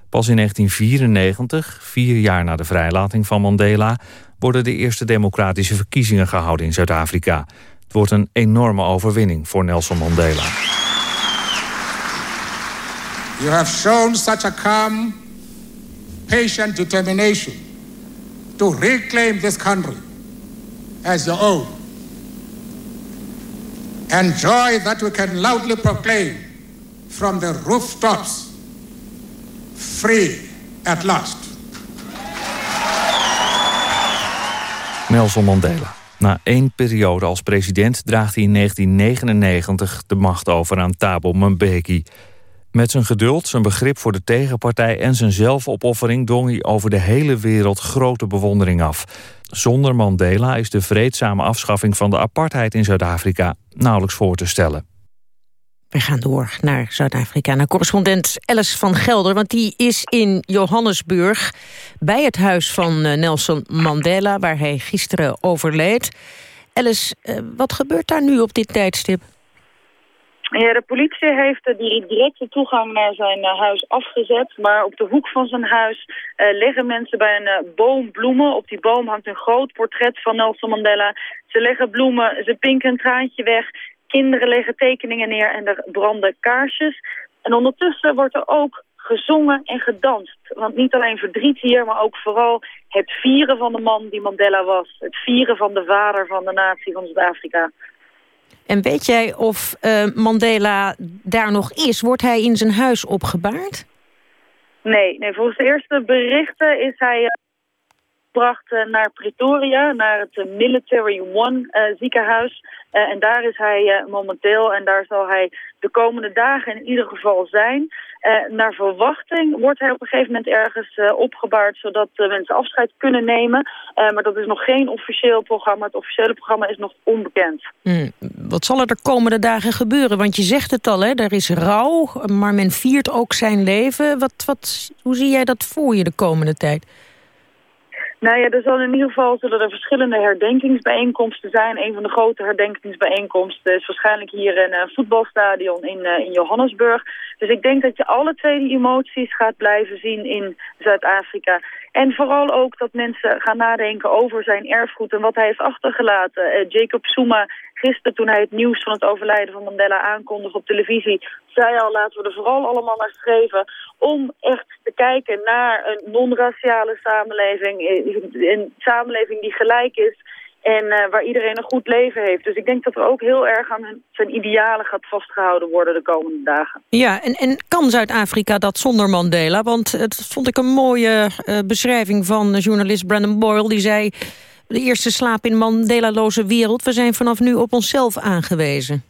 Pas in 1994, vier jaar na de vrijlating van Mandela... worden de eerste democratische verkiezingen gehouden in Zuid-Afrika. Het wordt een enorme overwinning voor Nelson Mandela. You have shown such a calm, patient determination to reclaim this country as your own. And joy that we can loudly proclaim from the rooftops free at last. Nelson Mandela. Na één periode als president draagt hij in 1999 de macht over aan Thabo Mbeki. Met zijn geduld, zijn begrip voor de tegenpartij en zijn zelfopoffering dwong hij over de hele wereld grote bewondering af. Zonder Mandela is de vreedzame afschaffing van de apartheid in Zuid-Afrika nauwelijks voor te stellen. We gaan door naar Zuid-Afrika, naar correspondent Alice van Gelder... want die is in Johannesburg bij het huis van eh, Nelson Mandela... waar hij gisteren overleed. Alice, eh, wat gebeurt daar nu op dit tijdstip? Ja, de politie heeft de directe toegang naar zijn uh, huis afgezet. Maar op de hoek van zijn huis uh, leggen mensen bij een uh, boom bloemen. Op die boom hangt een groot portret van Nelson Mandela. Ze leggen bloemen, ze pinken een traantje weg. Kinderen leggen tekeningen neer en er branden kaarsjes. En ondertussen wordt er ook gezongen en gedanst. Want niet alleen verdriet hier, maar ook vooral het vieren van de man die Mandela was. Het vieren van de vader van de natie van Zuid-Afrika. En weet jij of eh, Mandela daar nog is? Wordt hij in zijn huis opgebaard? Nee, nee, volgens de eerste berichten is hij eh, gebracht eh, naar Pretoria, naar het Military One ziekenhuis. En daar is hij momenteel en daar zal hij de komende dagen in ieder geval zijn. Eh, naar verwachting wordt hij op een gegeven moment ergens eh, opgebaard... zodat eh, mensen afscheid kunnen nemen. Maar dat is nog geen officieel programma. Het officiële programma is nog onbekend. Hmm, Wat zal er de komende dagen gebeuren? Want je zegt het al, hè, er is rouw, maar men viert ook zijn leven. Wat, wat, hoe zie jij dat voor je de komende tijd? Nou ja, er zullen in ieder geval zullen er verschillende herdenkingsbijeenkomsten zijn. Een van de grote herdenkingsbijeenkomsten is waarschijnlijk hier in een voetbalstadion in, eh, in Johannesburg. Dus ik denk dat je alle twee die emoties gaat blijven zien in Zuid-Afrika. En vooral ook dat mensen gaan nadenken over zijn erfgoed en wat hij heeft achtergelaten. Eh, Jacob Zuma, gisteren toen hij het nieuws van het overlijden van Mandela aankondigde op televisie, zei al laten we er vooral allemaal naar streven om echt te kijken naar een non-raciale samenleving. eh, Een samenleving die gelijk is en eh, waar iedereen een goed leven heeft. Dus ik denk dat er ook heel erg aan zijn idealen gaat vastgehouden worden de komende dagen. Ja, en, en kan Zuid-Afrika dat zonder Mandela? Want het vond ik een mooie eh, beschrijving van journalist Brandon Boyle. Die zei, de eerste slaap in Mandela-loze wereld. We zijn vanaf nu op onszelf aangewezen.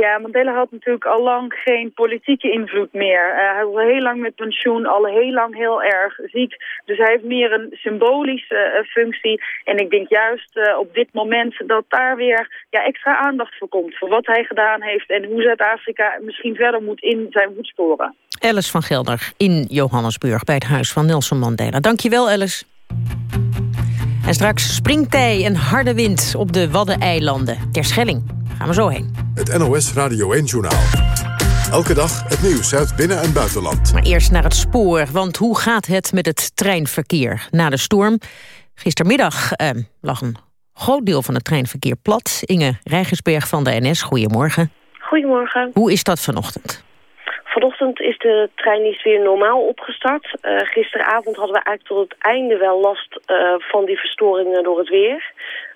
Ja, Mandela had natuurlijk al lang geen politieke invloed meer. Eh, hij was heel lang met pensioen, al heel lang heel erg ziek. Dus hij heeft meer een symbolische eh, functie. En ik denk juist eh, op dit moment dat daar weer ja, extra aandacht voor komt. Voor wat hij gedaan heeft en hoe Zuid-Afrika misschien verder moet in zijn voetsporen. Alice van Gelder in Johannesburg bij het huis van Nelson Mandela. Dankjewel, Alice. En straks springtij en harde wind op de Waddeneilanden. Ter Schelling. Gaan we zo heen. Het NOS Radio 1-journaal. Elke dag het nieuws uit binnen- en buitenland. Maar eerst naar het spoor, want hoe gaat het met het treinverkeer na de storm? Gistermiddag eh, lag een groot deel van het treinverkeer plat. Inge Rijgersberg van de NS, goedemorgen. Goedemorgen. Hoe is dat vanochtend? Vanochtend is de treindienst weer normaal opgestart. Eh, gisteravond hadden we eigenlijk tot het einde wel last eh, van die verstoringen door het weer.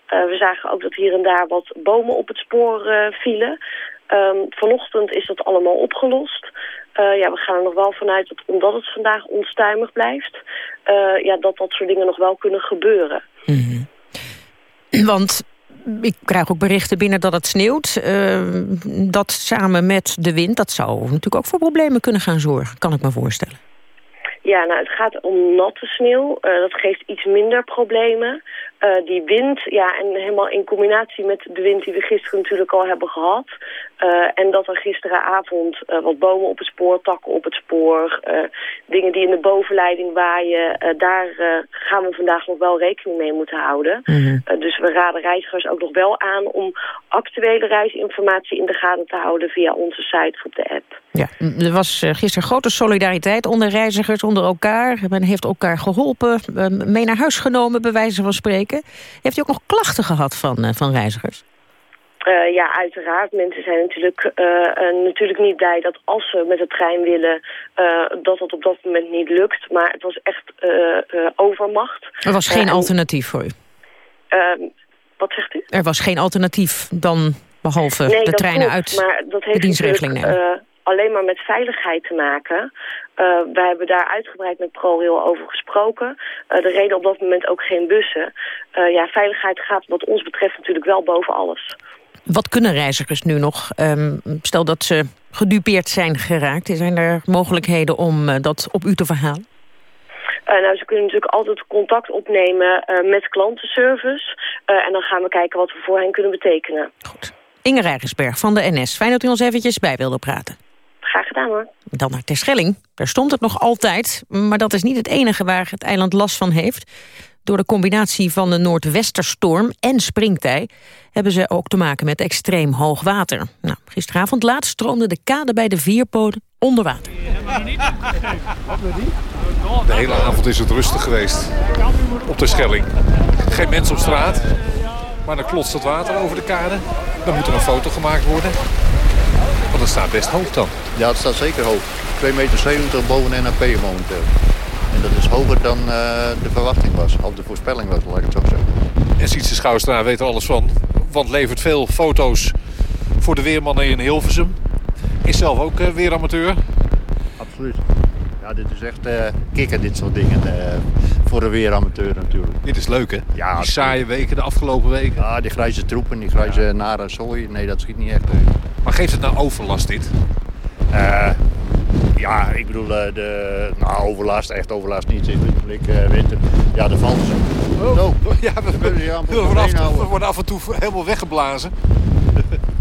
Eh, we zagen ook dat hier en daar wat bomen op het spoor eh, vielen. Ehm, vanochtend is dat allemaal opgelost. Eh, ja, we gaan er nog wel vanuit dat omdat het vandaag onstuimig blijft... ja, dat dat soort dingen nog wel kunnen gebeuren. Want ik krijg ook berichten binnen dat het sneeuwt. Eh, dat samen met de wind, dat zou natuurlijk ook voor problemen kunnen gaan zorgen. Kan ik me voorstellen. Ja, nou, het gaat om natte sneeuw. Dat geeft iets minder problemen. Eh, die wind, ja, en helemaal in combinatie met de wind die we gisteren natuurlijk al hebben gehad. Eh, en dat er gisteravond eh, wat bomen op het spoor, takken op het spoor, eh, dingen die in de bovenleiding waaien. daar gaan we vandaag nog wel rekening mee moeten houden. Eh, dus we raden reizigers ook nog wel aan om actuele reisinformatie in de gaten te houden via onze site of op de app. Ja, er was gisteren grote solidariteit onder reizigers, onder elkaar. Men heeft elkaar geholpen, eh, mee naar huis genomen, bij wijze van spreken. Heeft u ook nog klachten gehad van, van reizigers? Eh, ja, uiteraard. Mensen zijn natuurlijk, eh, eh, natuurlijk niet blij dat als ze met de trein willen, dat dat op dat moment niet lukt. Maar het was echt overmacht. Er was geen en, alternatief voor u? ehm, wat zegt u? Er was geen alternatief dan behalve nee, de treinen klopt, uit maar dat de heeft dienstregeling natuurlijk, nemen. eh, alleen maar met veiligheid te maken. Uh, wij hebben daar uitgebreid met ProRail over gesproken. Uh, de reden op dat moment ook geen bussen. Uh, ja, veiligheid gaat wat ons betreft natuurlijk wel boven alles. Wat kunnen reizigers nu nog? Um, stel dat ze gedupeerd zijn geraakt. Zijn er mogelijkheden om uh, dat op u te verhalen? Uh, nou, ze kunnen natuurlijk altijd contact opnemen uh, met klantenservice. En dan gaan we kijken wat we voor hen kunnen betekenen. Goed. Inge Rijgersberg van de NS. Fijn dat u ons eventjes bij wilde praten. Graag gedaan hoor. Dan naar Terschelling. Daar stond het nog altijd, maar dat is niet het enige waar het eiland last van heeft. Door de combinatie van de noordwesterstorm en springtij... hebben ze ook te maken met extreem hoog water. Nou, gisteravond laat stroomde de kade bij de Vierpoden onder water. De hele avond is het rustig geweest op de Schelling. Geen mensen op straat, maar dan klotst het water over de kade. Dan moet er een foto gemaakt worden. Want het staat best hoog dan. Ja, het staat zeker hoog. 2,70 meter boven NAP momenteel. En dat is hoger dan eh, de verwachting was, of de voorspelling was, laat ik het zo zeggen. En Sietse Schouwstra weet er alles van. Want levert veel foto's voor de weermannen in Hilversum. Is zelf ook eh, weeramateur. Absoluut. Ja, dit is echt eh kicken, dit soort dingen. voor een weeramateur natuurlijk. Dit is leuk, hè? Ja, Die saaie weken, de afgelopen weken. Ja, die grijze troepen, die grijze nare zooi. Nee, dat schiet niet echt uit. Maar geeft het nou overlast, dit? Ja, ik bedoel, eh, de, nou, overlast, echt overlast niet. Ik blik eh, winter. Ja, de valt ze. Oh, ja, we, kunnen ze amper we, worden af, we worden af en toe helemaal weggeblazen. <laughs>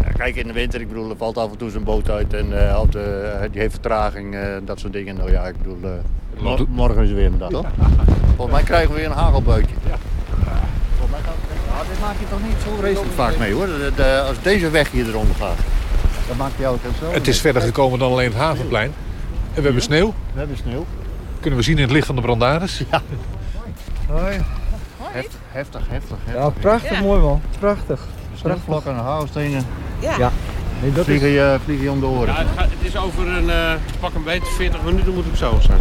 Ja, kijk, in de winter, ik bedoel, er valt af en toe zijn boot uit en eh, had, eh, die heeft vertraging, eh, dat soort dingen. Nou ja, ik bedoel, eh, mor- morgen is weer een dag, toch? Volgens mij krijgen we weer een hagelbuitje. Volgens mij gaat het... Ja, dit maak je toch niet zo vreselijk vaak mee, hoor. De- de- als deze weg hier eronder gaat, dan maakt hij ook zo. Het is verder gekomen dan alleen het Havenplein. En we hebben sneeuw. We hebben sneeuw. Kunnen we zien in het licht van de brandades. Ja. Hoi. Heft, heftig, heftig, heftig. Ja, prachtig mooi man. Prachtig. Sneeuwvlakken en hagelstenen. Ja. ja. Nee, dat Vliegen is... je, vliegen je om de oren. Ja, het, gaat- het is over een eh, pak een beetje 40 minuten moet ik zo zijn.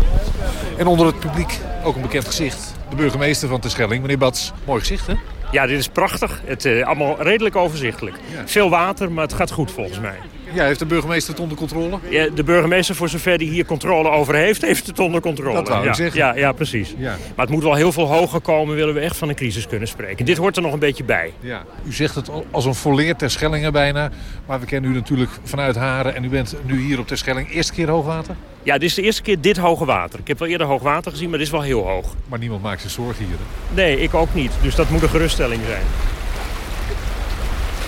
En onder het publiek ook een bekend gezicht. De burgemeester van Terschelling, meneer Bats. Mooi gezicht, hè? Ja, dit is prachtig. Het is allemaal redelijk overzichtelijk. Veel water, maar het gaat goed volgens mij. Ja, heeft de burgemeester het onder controle? Ja, de burgemeester, voor zover die hier controle over heeft, heeft het onder controle. Dat wou ik ja, zeggen. Ja, ja precies. Ja. Maar het moet wel heel veel hoger komen, willen we echt van een crisis kunnen spreken. Dit hoort er nog een beetje bij. Ja. U zegt het al- als een volleerd Terschellingen bijna. Maar we kennen u natuurlijk vanuit Haren. En u bent nu hier op Terschelling. Eerste keer hoogwater? Ja, dit is de eerste keer dit hoge water. Ik heb wel eerder hoog water gezien, maar dit is wel heel hoog. Maar niemand maakt zich zorgen hier. hè? Nee, ik ook niet. Dus dat moet een geruststelling zijn.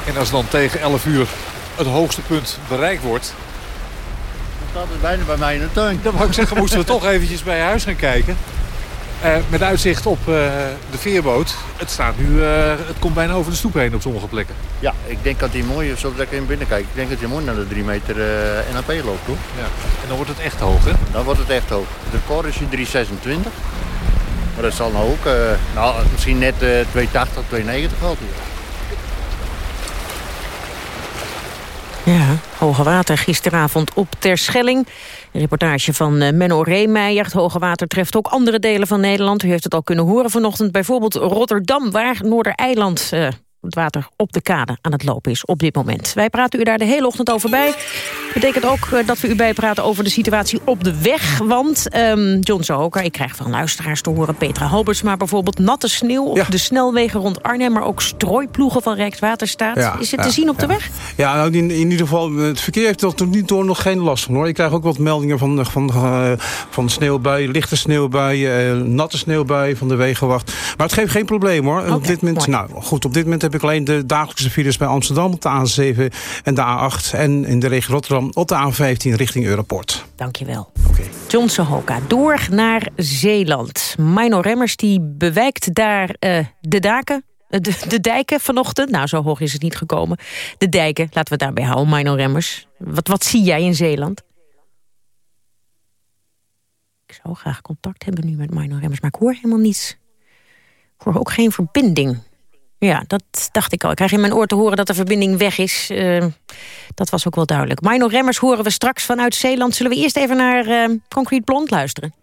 En als dan tegen 11 uur het hoogste punt bereikt wordt... Dat is bijna bij mij in de tuin. Dan wou ik zeggen, moesten we toch eventjes bij huis gaan kijken. Eh, met uitzicht op eh, de veerboot. Het staat nu, eh, het komt bijna over de stoep heen op sommige plekken. Ja, ik denk dat hij mooi, zoals ik in binnen kijk, ik denk dat hij mooi naar de 3 meter NAP loopt, toch? Ja. En dan wordt het echt hoog, hè? Dan wordt het echt hoog. Het record is hier 326. Maar dat zal nou ook, nou, misschien net eh 280, 290 gehad Ja, hoge water gisteravond op Terschelling. Een reportage van eh, Menno Reemeijer. Het hoge water treft ook andere delen van Nederland. U heeft het al kunnen horen vanochtend. Bijvoorbeeld Rotterdam, waar Noordereiland... eh het water op de kade aan het lopen is op dit moment. Wij praten u daar de hele ochtend over bij. Betekent ook eh, dat we u bijpraten over de situatie op de weg. Want ehm, John Zahoka, ik krijg van luisteraars te horen... Petra Halbersma bijvoorbeeld, natte sneeuw op de snelwegen rond Arnhem... maar ook strooiploegen van Rijkswaterstaat. Ja, is het ja, te zien op de weg? Ja, nou, in, in ieder geval, het verkeer heeft er tot nu toe nog geen last van hoor. Ik krijg ook wat meldingen van, van, eh, van sneeuwbuien, lichte sneeuwbuien, eh, natte sneeuwbuien van de wegenwacht. Maar het geeft geen probleem hoor. Op dit moment, nou goed, op dit moment heb ik alleen de dagelijkse files bij Amsterdam op de A7 en de A8. En in de regio Rotterdam op de A15 richting Europort. Dankjewel. John Sohoka, door naar Zeeland. Mino Remmers die bewijkt daar eh, de daken. eh, De, de dijken vanochtend. Nou, zo hoog is het niet gekomen. De dijken, laten we het daarbij houden, Mino Remmers. Wat, wat zie jij in Zeeland? Ik zou graag contact hebben nu met Mino Remmers, maar ik hoor helemaal niets. Ik hoor ook geen verbinding. Ja, dat dacht ik al. Ik krijg in mijn oor te horen dat de verbinding weg is. Eh, dat was ook wel duidelijk. Mino Remmers horen we straks vanuit Zeeland. Zullen we eerst even naar eh, Concrete Blond luisteren?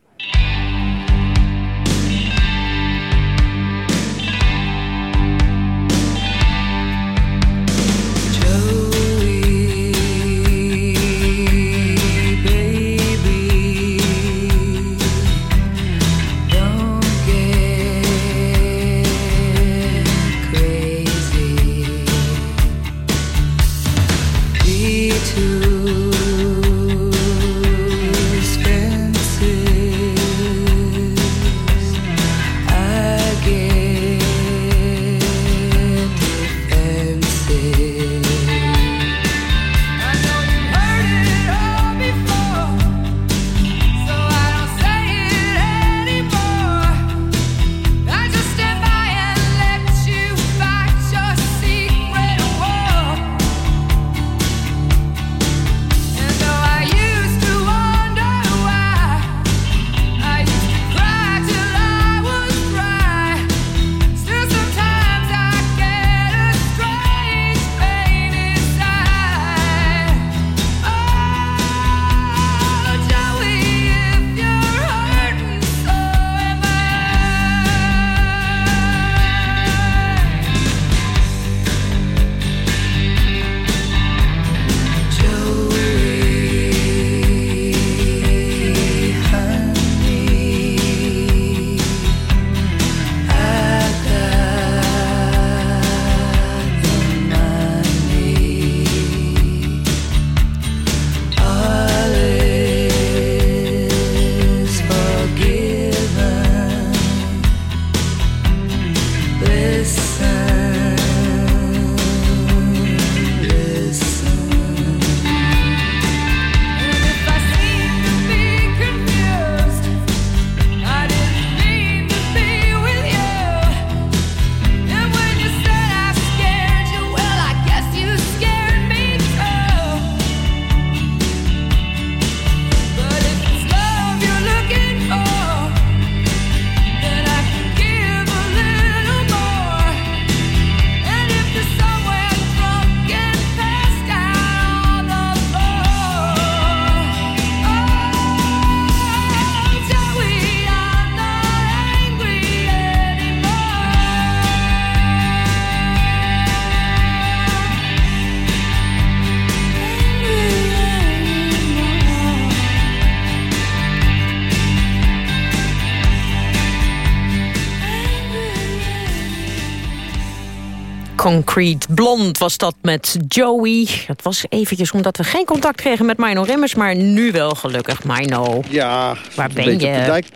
Concrete Blond was dat met Joey. Het was eventjes omdat we geen contact kregen met Mino Remmers... maar nu wel gelukkig, Mino. Ja, Waar ben je? Op de, dijk,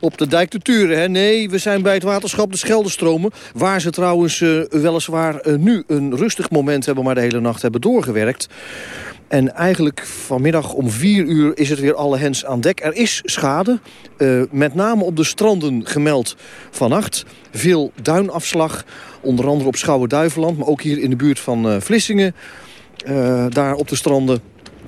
op de dijk te turen, hè? Nee, we zijn bij het waterschap de Scheldestromen... waar ze trouwens eh, weliswaar eh, nu een rustig moment hebben... maar de hele nacht hebben doorgewerkt. En eigenlijk vanmiddag om vier uur is het weer alle hens aan dek. Er is schade, eh, met name op de stranden gemeld vannacht. Veel duinafslag, onder andere op Schouwen-Duiveland... maar ook hier in de buurt van eh, Vlissingen, eh, daar op de stranden...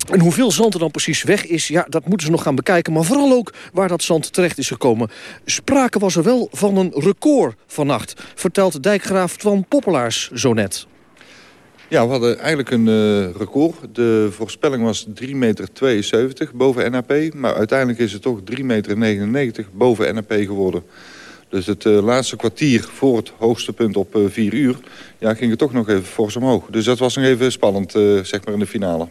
En hoeveel zand er dan precies weg is, ja, dat moeten ze nog gaan bekijken. Maar vooral ook waar dat zand terecht is gekomen. Sprake was er wel van een record vannacht, vertelt dijkgraaf Twan Poppelaars zo net. Ja, we hadden eigenlijk een eh, record. De voorspelling was 3,72 meter boven NAP. Maar uiteindelijk is het toch 3,99 meter boven NAP geworden. Dus het eh, laatste kwartier voor het hoogste punt op eh 4 uur... Ja, ging het toch nog even fors omhoog. Dus dat was nog even spannend, zeg maar, in de finale.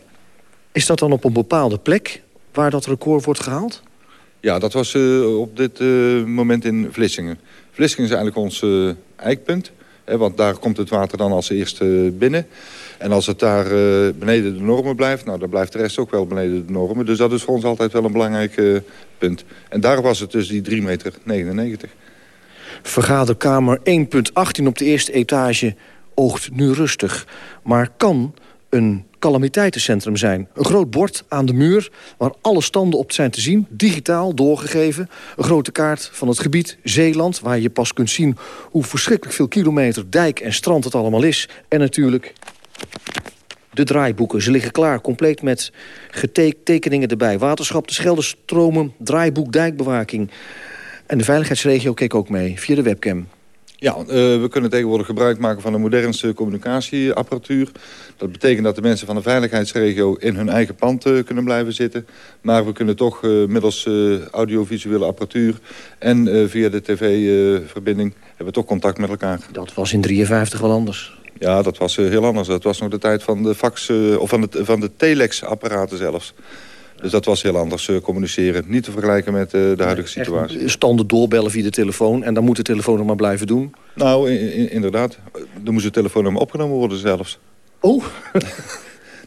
Is dat dan op een bepaalde plek waar dat record wordt gehaald? Ja, dat was op dit moment in Vlissingen. Vlissingen is eigenlijk ons eikpunt. Want daar komt het water dan als eerste binnen. En als het daar eh, beneden de normen blijft... nou, dan blijft de rest ook wel beneden de normen. Dus dat is voor ons altijd wel een belangrijk eh, punt. En daar was het dus die 3,99 meter. Vergaderkamer 1.18 op de eerste etage oogt nu rustig. Maar kan een calamiteitencentrum zijn. Een groot bord aan de muur waar alle standen op zijn te zien. Digitaal doorgegeven. Een grote kaart van het gebied Zeeland... waar je pas kunt zien hoe verschrikkelijk veel kilometer dijk en strand het allemaal is. En natuurlijk de draaiboeken. Ze liggen klaar, compleet met getekeningen erbij. Waterschap, de Scheldestromen, draaiboek, dijkbewaking. En de veiligheidsregio keek ook mee, via de webcam. Ja, eh, we kunnen tegenwoordig gebruik maken van de modernste communicatieapparatuur. Dat betekent dat de mensen van de veiligheidsregio in hun eigen pand eh, kunnen blijven zitten. Maar we kunnen toch eh, middels audiovisuele apparatuur en via de tv-verbinding hebben we toch contact met elkaar. Dat was in 53 wel anders. Ja, dat was heel anders. Dat was nog de tijd van de fax, of van de, van de telex-apparaten zelfs. Dus dat was heel anders communiceren. Niet te vergelijken met eh, de huidige situatie. Standen doorbellen via de telefoon en dan moet de telefoon nog maar blijven doen. Nou, inderdaad. Dan moest het telefoonnummer opgenomen worden zelfs. Oh? <laughs>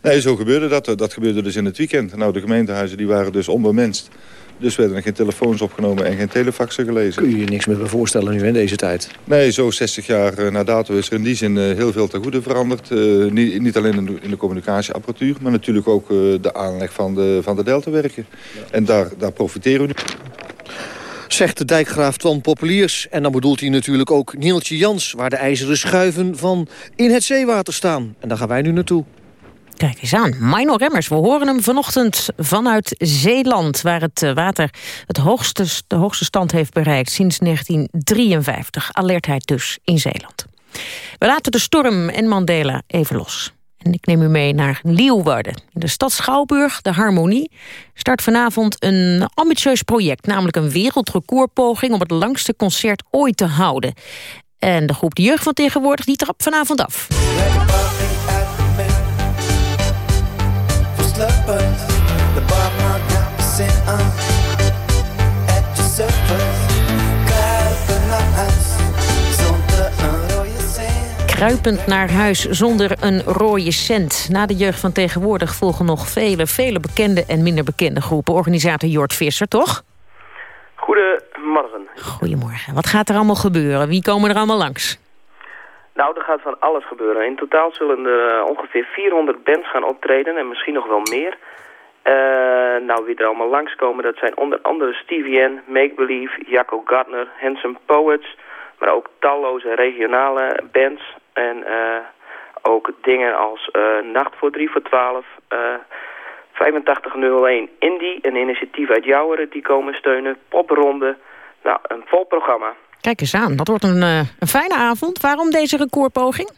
nee, zo gebeurde dat. Dat gebeurde dus in het weekend. Nou, de gemeentehuizen die waren dus onbemenst. Dus werden er geen telefoons opgenomen en geen telefaxen gelezen. Kun je je niks meer voorstellen nu in deze tijd? Nee, zo 60 jaar eh, na dato is er in die zin eh, heel veel ten goede veranderd. Eh, niet, niet alleen in de, in de communicatieapparatuur, maar natuurlijk ook de aanleg van de, van de deltawerken. En daar, daar profiteren we nu. Zegt de dijkgraaf Twan Populiers. En dan bedoelt hij natuurlijk ook Nieltje Jans... waar de ijzeren schuiven van in het zeewater staan. En daar gaan wij nu naartoe. Kijk eens aan, Mino Remmers. We horen hem vanochtend vanuit Zeeland... waar het eh, water het hoogste, de hoogste stand heeft bereikt sinds 1953. Alertheid dus in Zeeland. We laten de storm en Mandela even los. En ik neem u mee naar Leeuwarden. In de stad Schouwburg, de Harmonie, start vanavond een ambitieus project. Namelijk een wereldrecordpoging om het langste concert ooit te houden. En de groep De Jeugd van Tegenwoordig die trapt vanavond af. Kruipen naar huis. Zonder een rode cent. Kruipend naar huis zonder een rode cent. Na de jeugd van tegenwoordig volgen nog vele, vele bekende en minder bekende groepen. Organisator Jort Visser, toch? Goedemorgen. Goedemorgen. Wat gaat er allemaal gebeuren? Wie komen er allemaal langs? Nou, er gaat van alles gebeuren. In totaal zullen er eh, ongeveer 400 bands gaan optreden en misschien nog wel meer. Eh, nou, wie er allemaal langskomen, dat zijn onder andere Stevie N, Make Believe, Jacco Gardner, Handsome Poets, maar ook talloze regionale bands. En eh, ook dingen als Nacht voor 3 voor 12, eh 8501 Indie, een initiatief uit Jouweren, die komen steunen, popronde. Nou, een vol programma. Kijk eens aan, dat wordt een, eh, een fijne avond. Waarom deze recordpoging?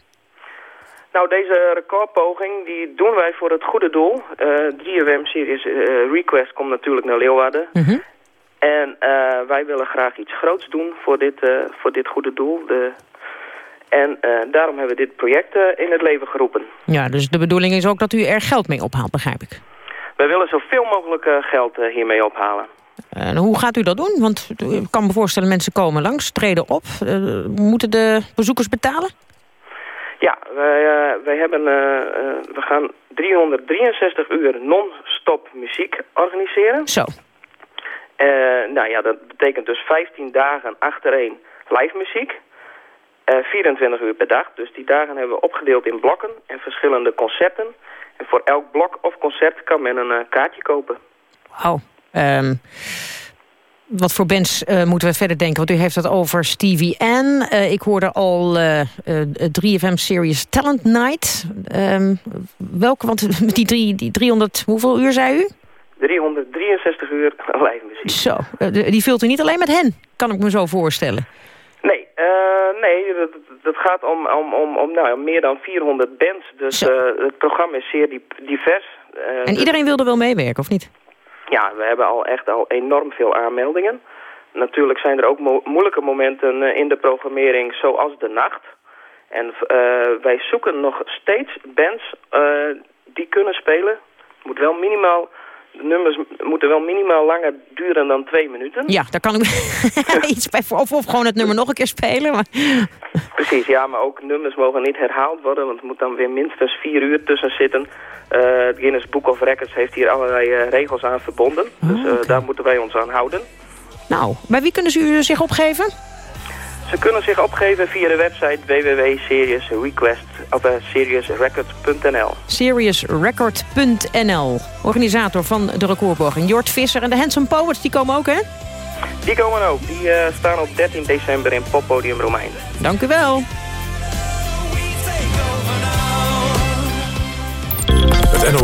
Nou, deze recordpoging die doen wij voor het goede doel. Eh 3FM Series eh, Request komt natuurlijk naar Leeuwarden. En eh, wij willen graag iets groots doen voor dit, voor dit goede doel. De... En daarom hebben we dit project in het leven geroepen. Ja, dus de bedoeling is ook dat u er geld mee ophaalt, begrijp ik. Wij willen zoveel mogelijk geld hiermee ophalen. En hoe gaat u dat doen? Want ik kan me voorstellen, mensen komen langs, treden op. Eh, moeten de bezoekers betalen? Ja, wij, eh, wij hebben, eh, we gaan 363 uur non-stop muziek organiseren. Zo. Nou ja, dat betekent dus 15 dagen achtereen live muziek. Eh, 24 uur per dag. Dus die dagen hebben we opgedeeld in blokken en verschillende concerten. En voor elk blok of concert kan men een kaartje kopen. Wauw. Ehm, wat voor bands eh, moeten we verder denken? Want u heeft het over Stevie N. Eh, ik hoorde al eh, eh, 3FM Series Talent Night. Ehm, welke, want <laughs> die, drie, die 300, hoeveel uur zei u? 363 uur <laughs> live muziek. Zo, die vult u niet alleen met hen, kan ik me zo voorstellen. Nee, nee dat, dat gaat om, om, om, om nou, meer dan 400 bands. Dus het programma is zeer di- divers. En dus- iedereen wil er wel meewerken, of niet? Ja, we hebben al echt al enorm veel aanmeldingen. Natuurlijk zijn er ook mo- moeilijke momenten eh, in de programmering, zoals de nacht. En eh, wij zoeken nog steeds bands eh, die kunnen spelen. Moet wel minimaal, de nummers moeten wel minimaal langer duren dan twee minuten. Ja, daar kan ik <laughs> iets bij voor. Of, of gewoon het nummer nog een keer spelen. Maar... Precies, ja, maar ook nummers mogen niet herhaald worden, want er moet dan weer minstens vier uur tussen zitten. Eh, het Guinness Book of Records heeft hier allerlei eh, regels aan verbonden, dus eh, daar moeten wij ons aan houden. Nou, bij wie kunnen ze u zich opgeven? Ze kunnen zich opgeven via de website seriousrecords.nl. Seriousrecord.nl. Organisator van de recordpoging. Jort Visser en de Handsome Poets, die komen ook, hè? Die komen ook. Die staan op 13 december in Poppodium Romein. Dank u wel.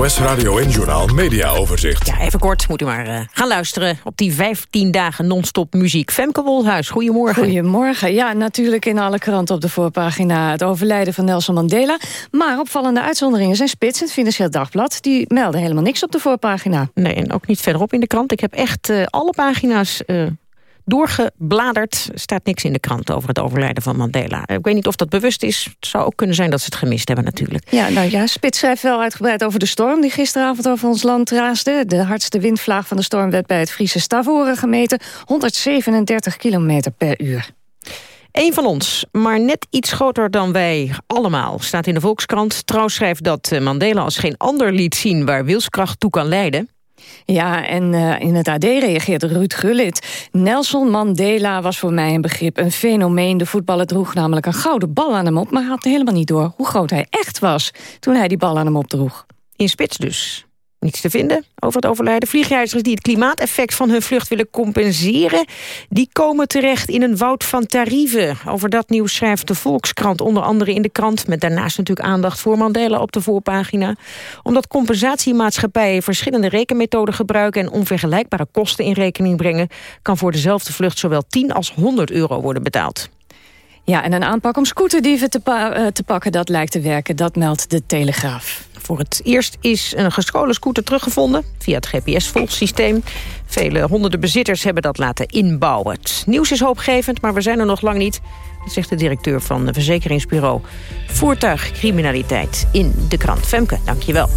NOS Radio en Journaal Media Overzicht. Ja, even kort, moet u maar eh, gaan luisteren op die 15 dagen non-stop muziek. Femke Wolhuis, goedemorgen. Goedemorgen. Ja, natuurlijk in alle kranten op de voorpagina het overlijden van Nelson Mandela. Maar opvallende uitzonderingen zijn Spits, het Financieel Dagblad. Die melden helemaal niks op de voorpagina. Nee, en ook niet verderop in de krant. Ik heb echt eh, alle pagina's eh, doorgebladerd. Er staat niks in de krant over het overlijden van Mandela. Ik weet niet of dat bewust is. Het zou ook kunnen zijn dat ze het gemist hebben natuurlijk. Ja, nou ja, Spits schrijft wel uitgebreid over de storm... die gisteravond over ons land raasde. De hardste windvlaag van de storm werd bij het Friese Stavoren gemeten. 137 kilometer per uur. Eén van ons, maar net iets groter dan wij allemaal, staat in de Volkskrant. Trouw schrijft dat eh, Mandela als geen ander liet zien waar wilskracht toe kan leiden. Ja, en eh, in het AD reageert Ruud Gullit. Nelson Mandela was voor mij een begrip, een fenomeen. De voetballer droeg namelijk een gouden bal aan hem op... maar had helemaal niet door hoe groot hij echt was... toen hij die bal aan hem opdroeg. In spits dus. Niets te vinden over het overlijden. Vliegreizigers die het klimaateffect van hun vlucht willen compenseren... die komen terecht in een woud van tarieven. Over dat nieuws schrijft de Volkskrant onder andere in de krant... met daarnaast natuurlijk aandacht voor Mandela op de voorpagina. Omdat compensatiemaatschappijen verschillende rekenmethoden gebruiken... en onvergelijkbare kosten in rekening brengen... kan voor dezelfde vlucht zowel 10 als 100 euro worden betaald. Ja, en een aanpak om scooterdieven te, eh, te pakken, dat lijkt te werken. Dat meldt de Telegraaf. Voor het eerst is een gestolen scooter teruggevonden via het GPS-volgsysteem. Vele honderden bezitters hebben dat laten inbouwen. Het nieuws is hoopgevend, maar we zijn er nog lang niet. Dat zegt de directeur van het verzekeringsbureau Voertuigcriminaliteit in de krant. Femke, dankjewel.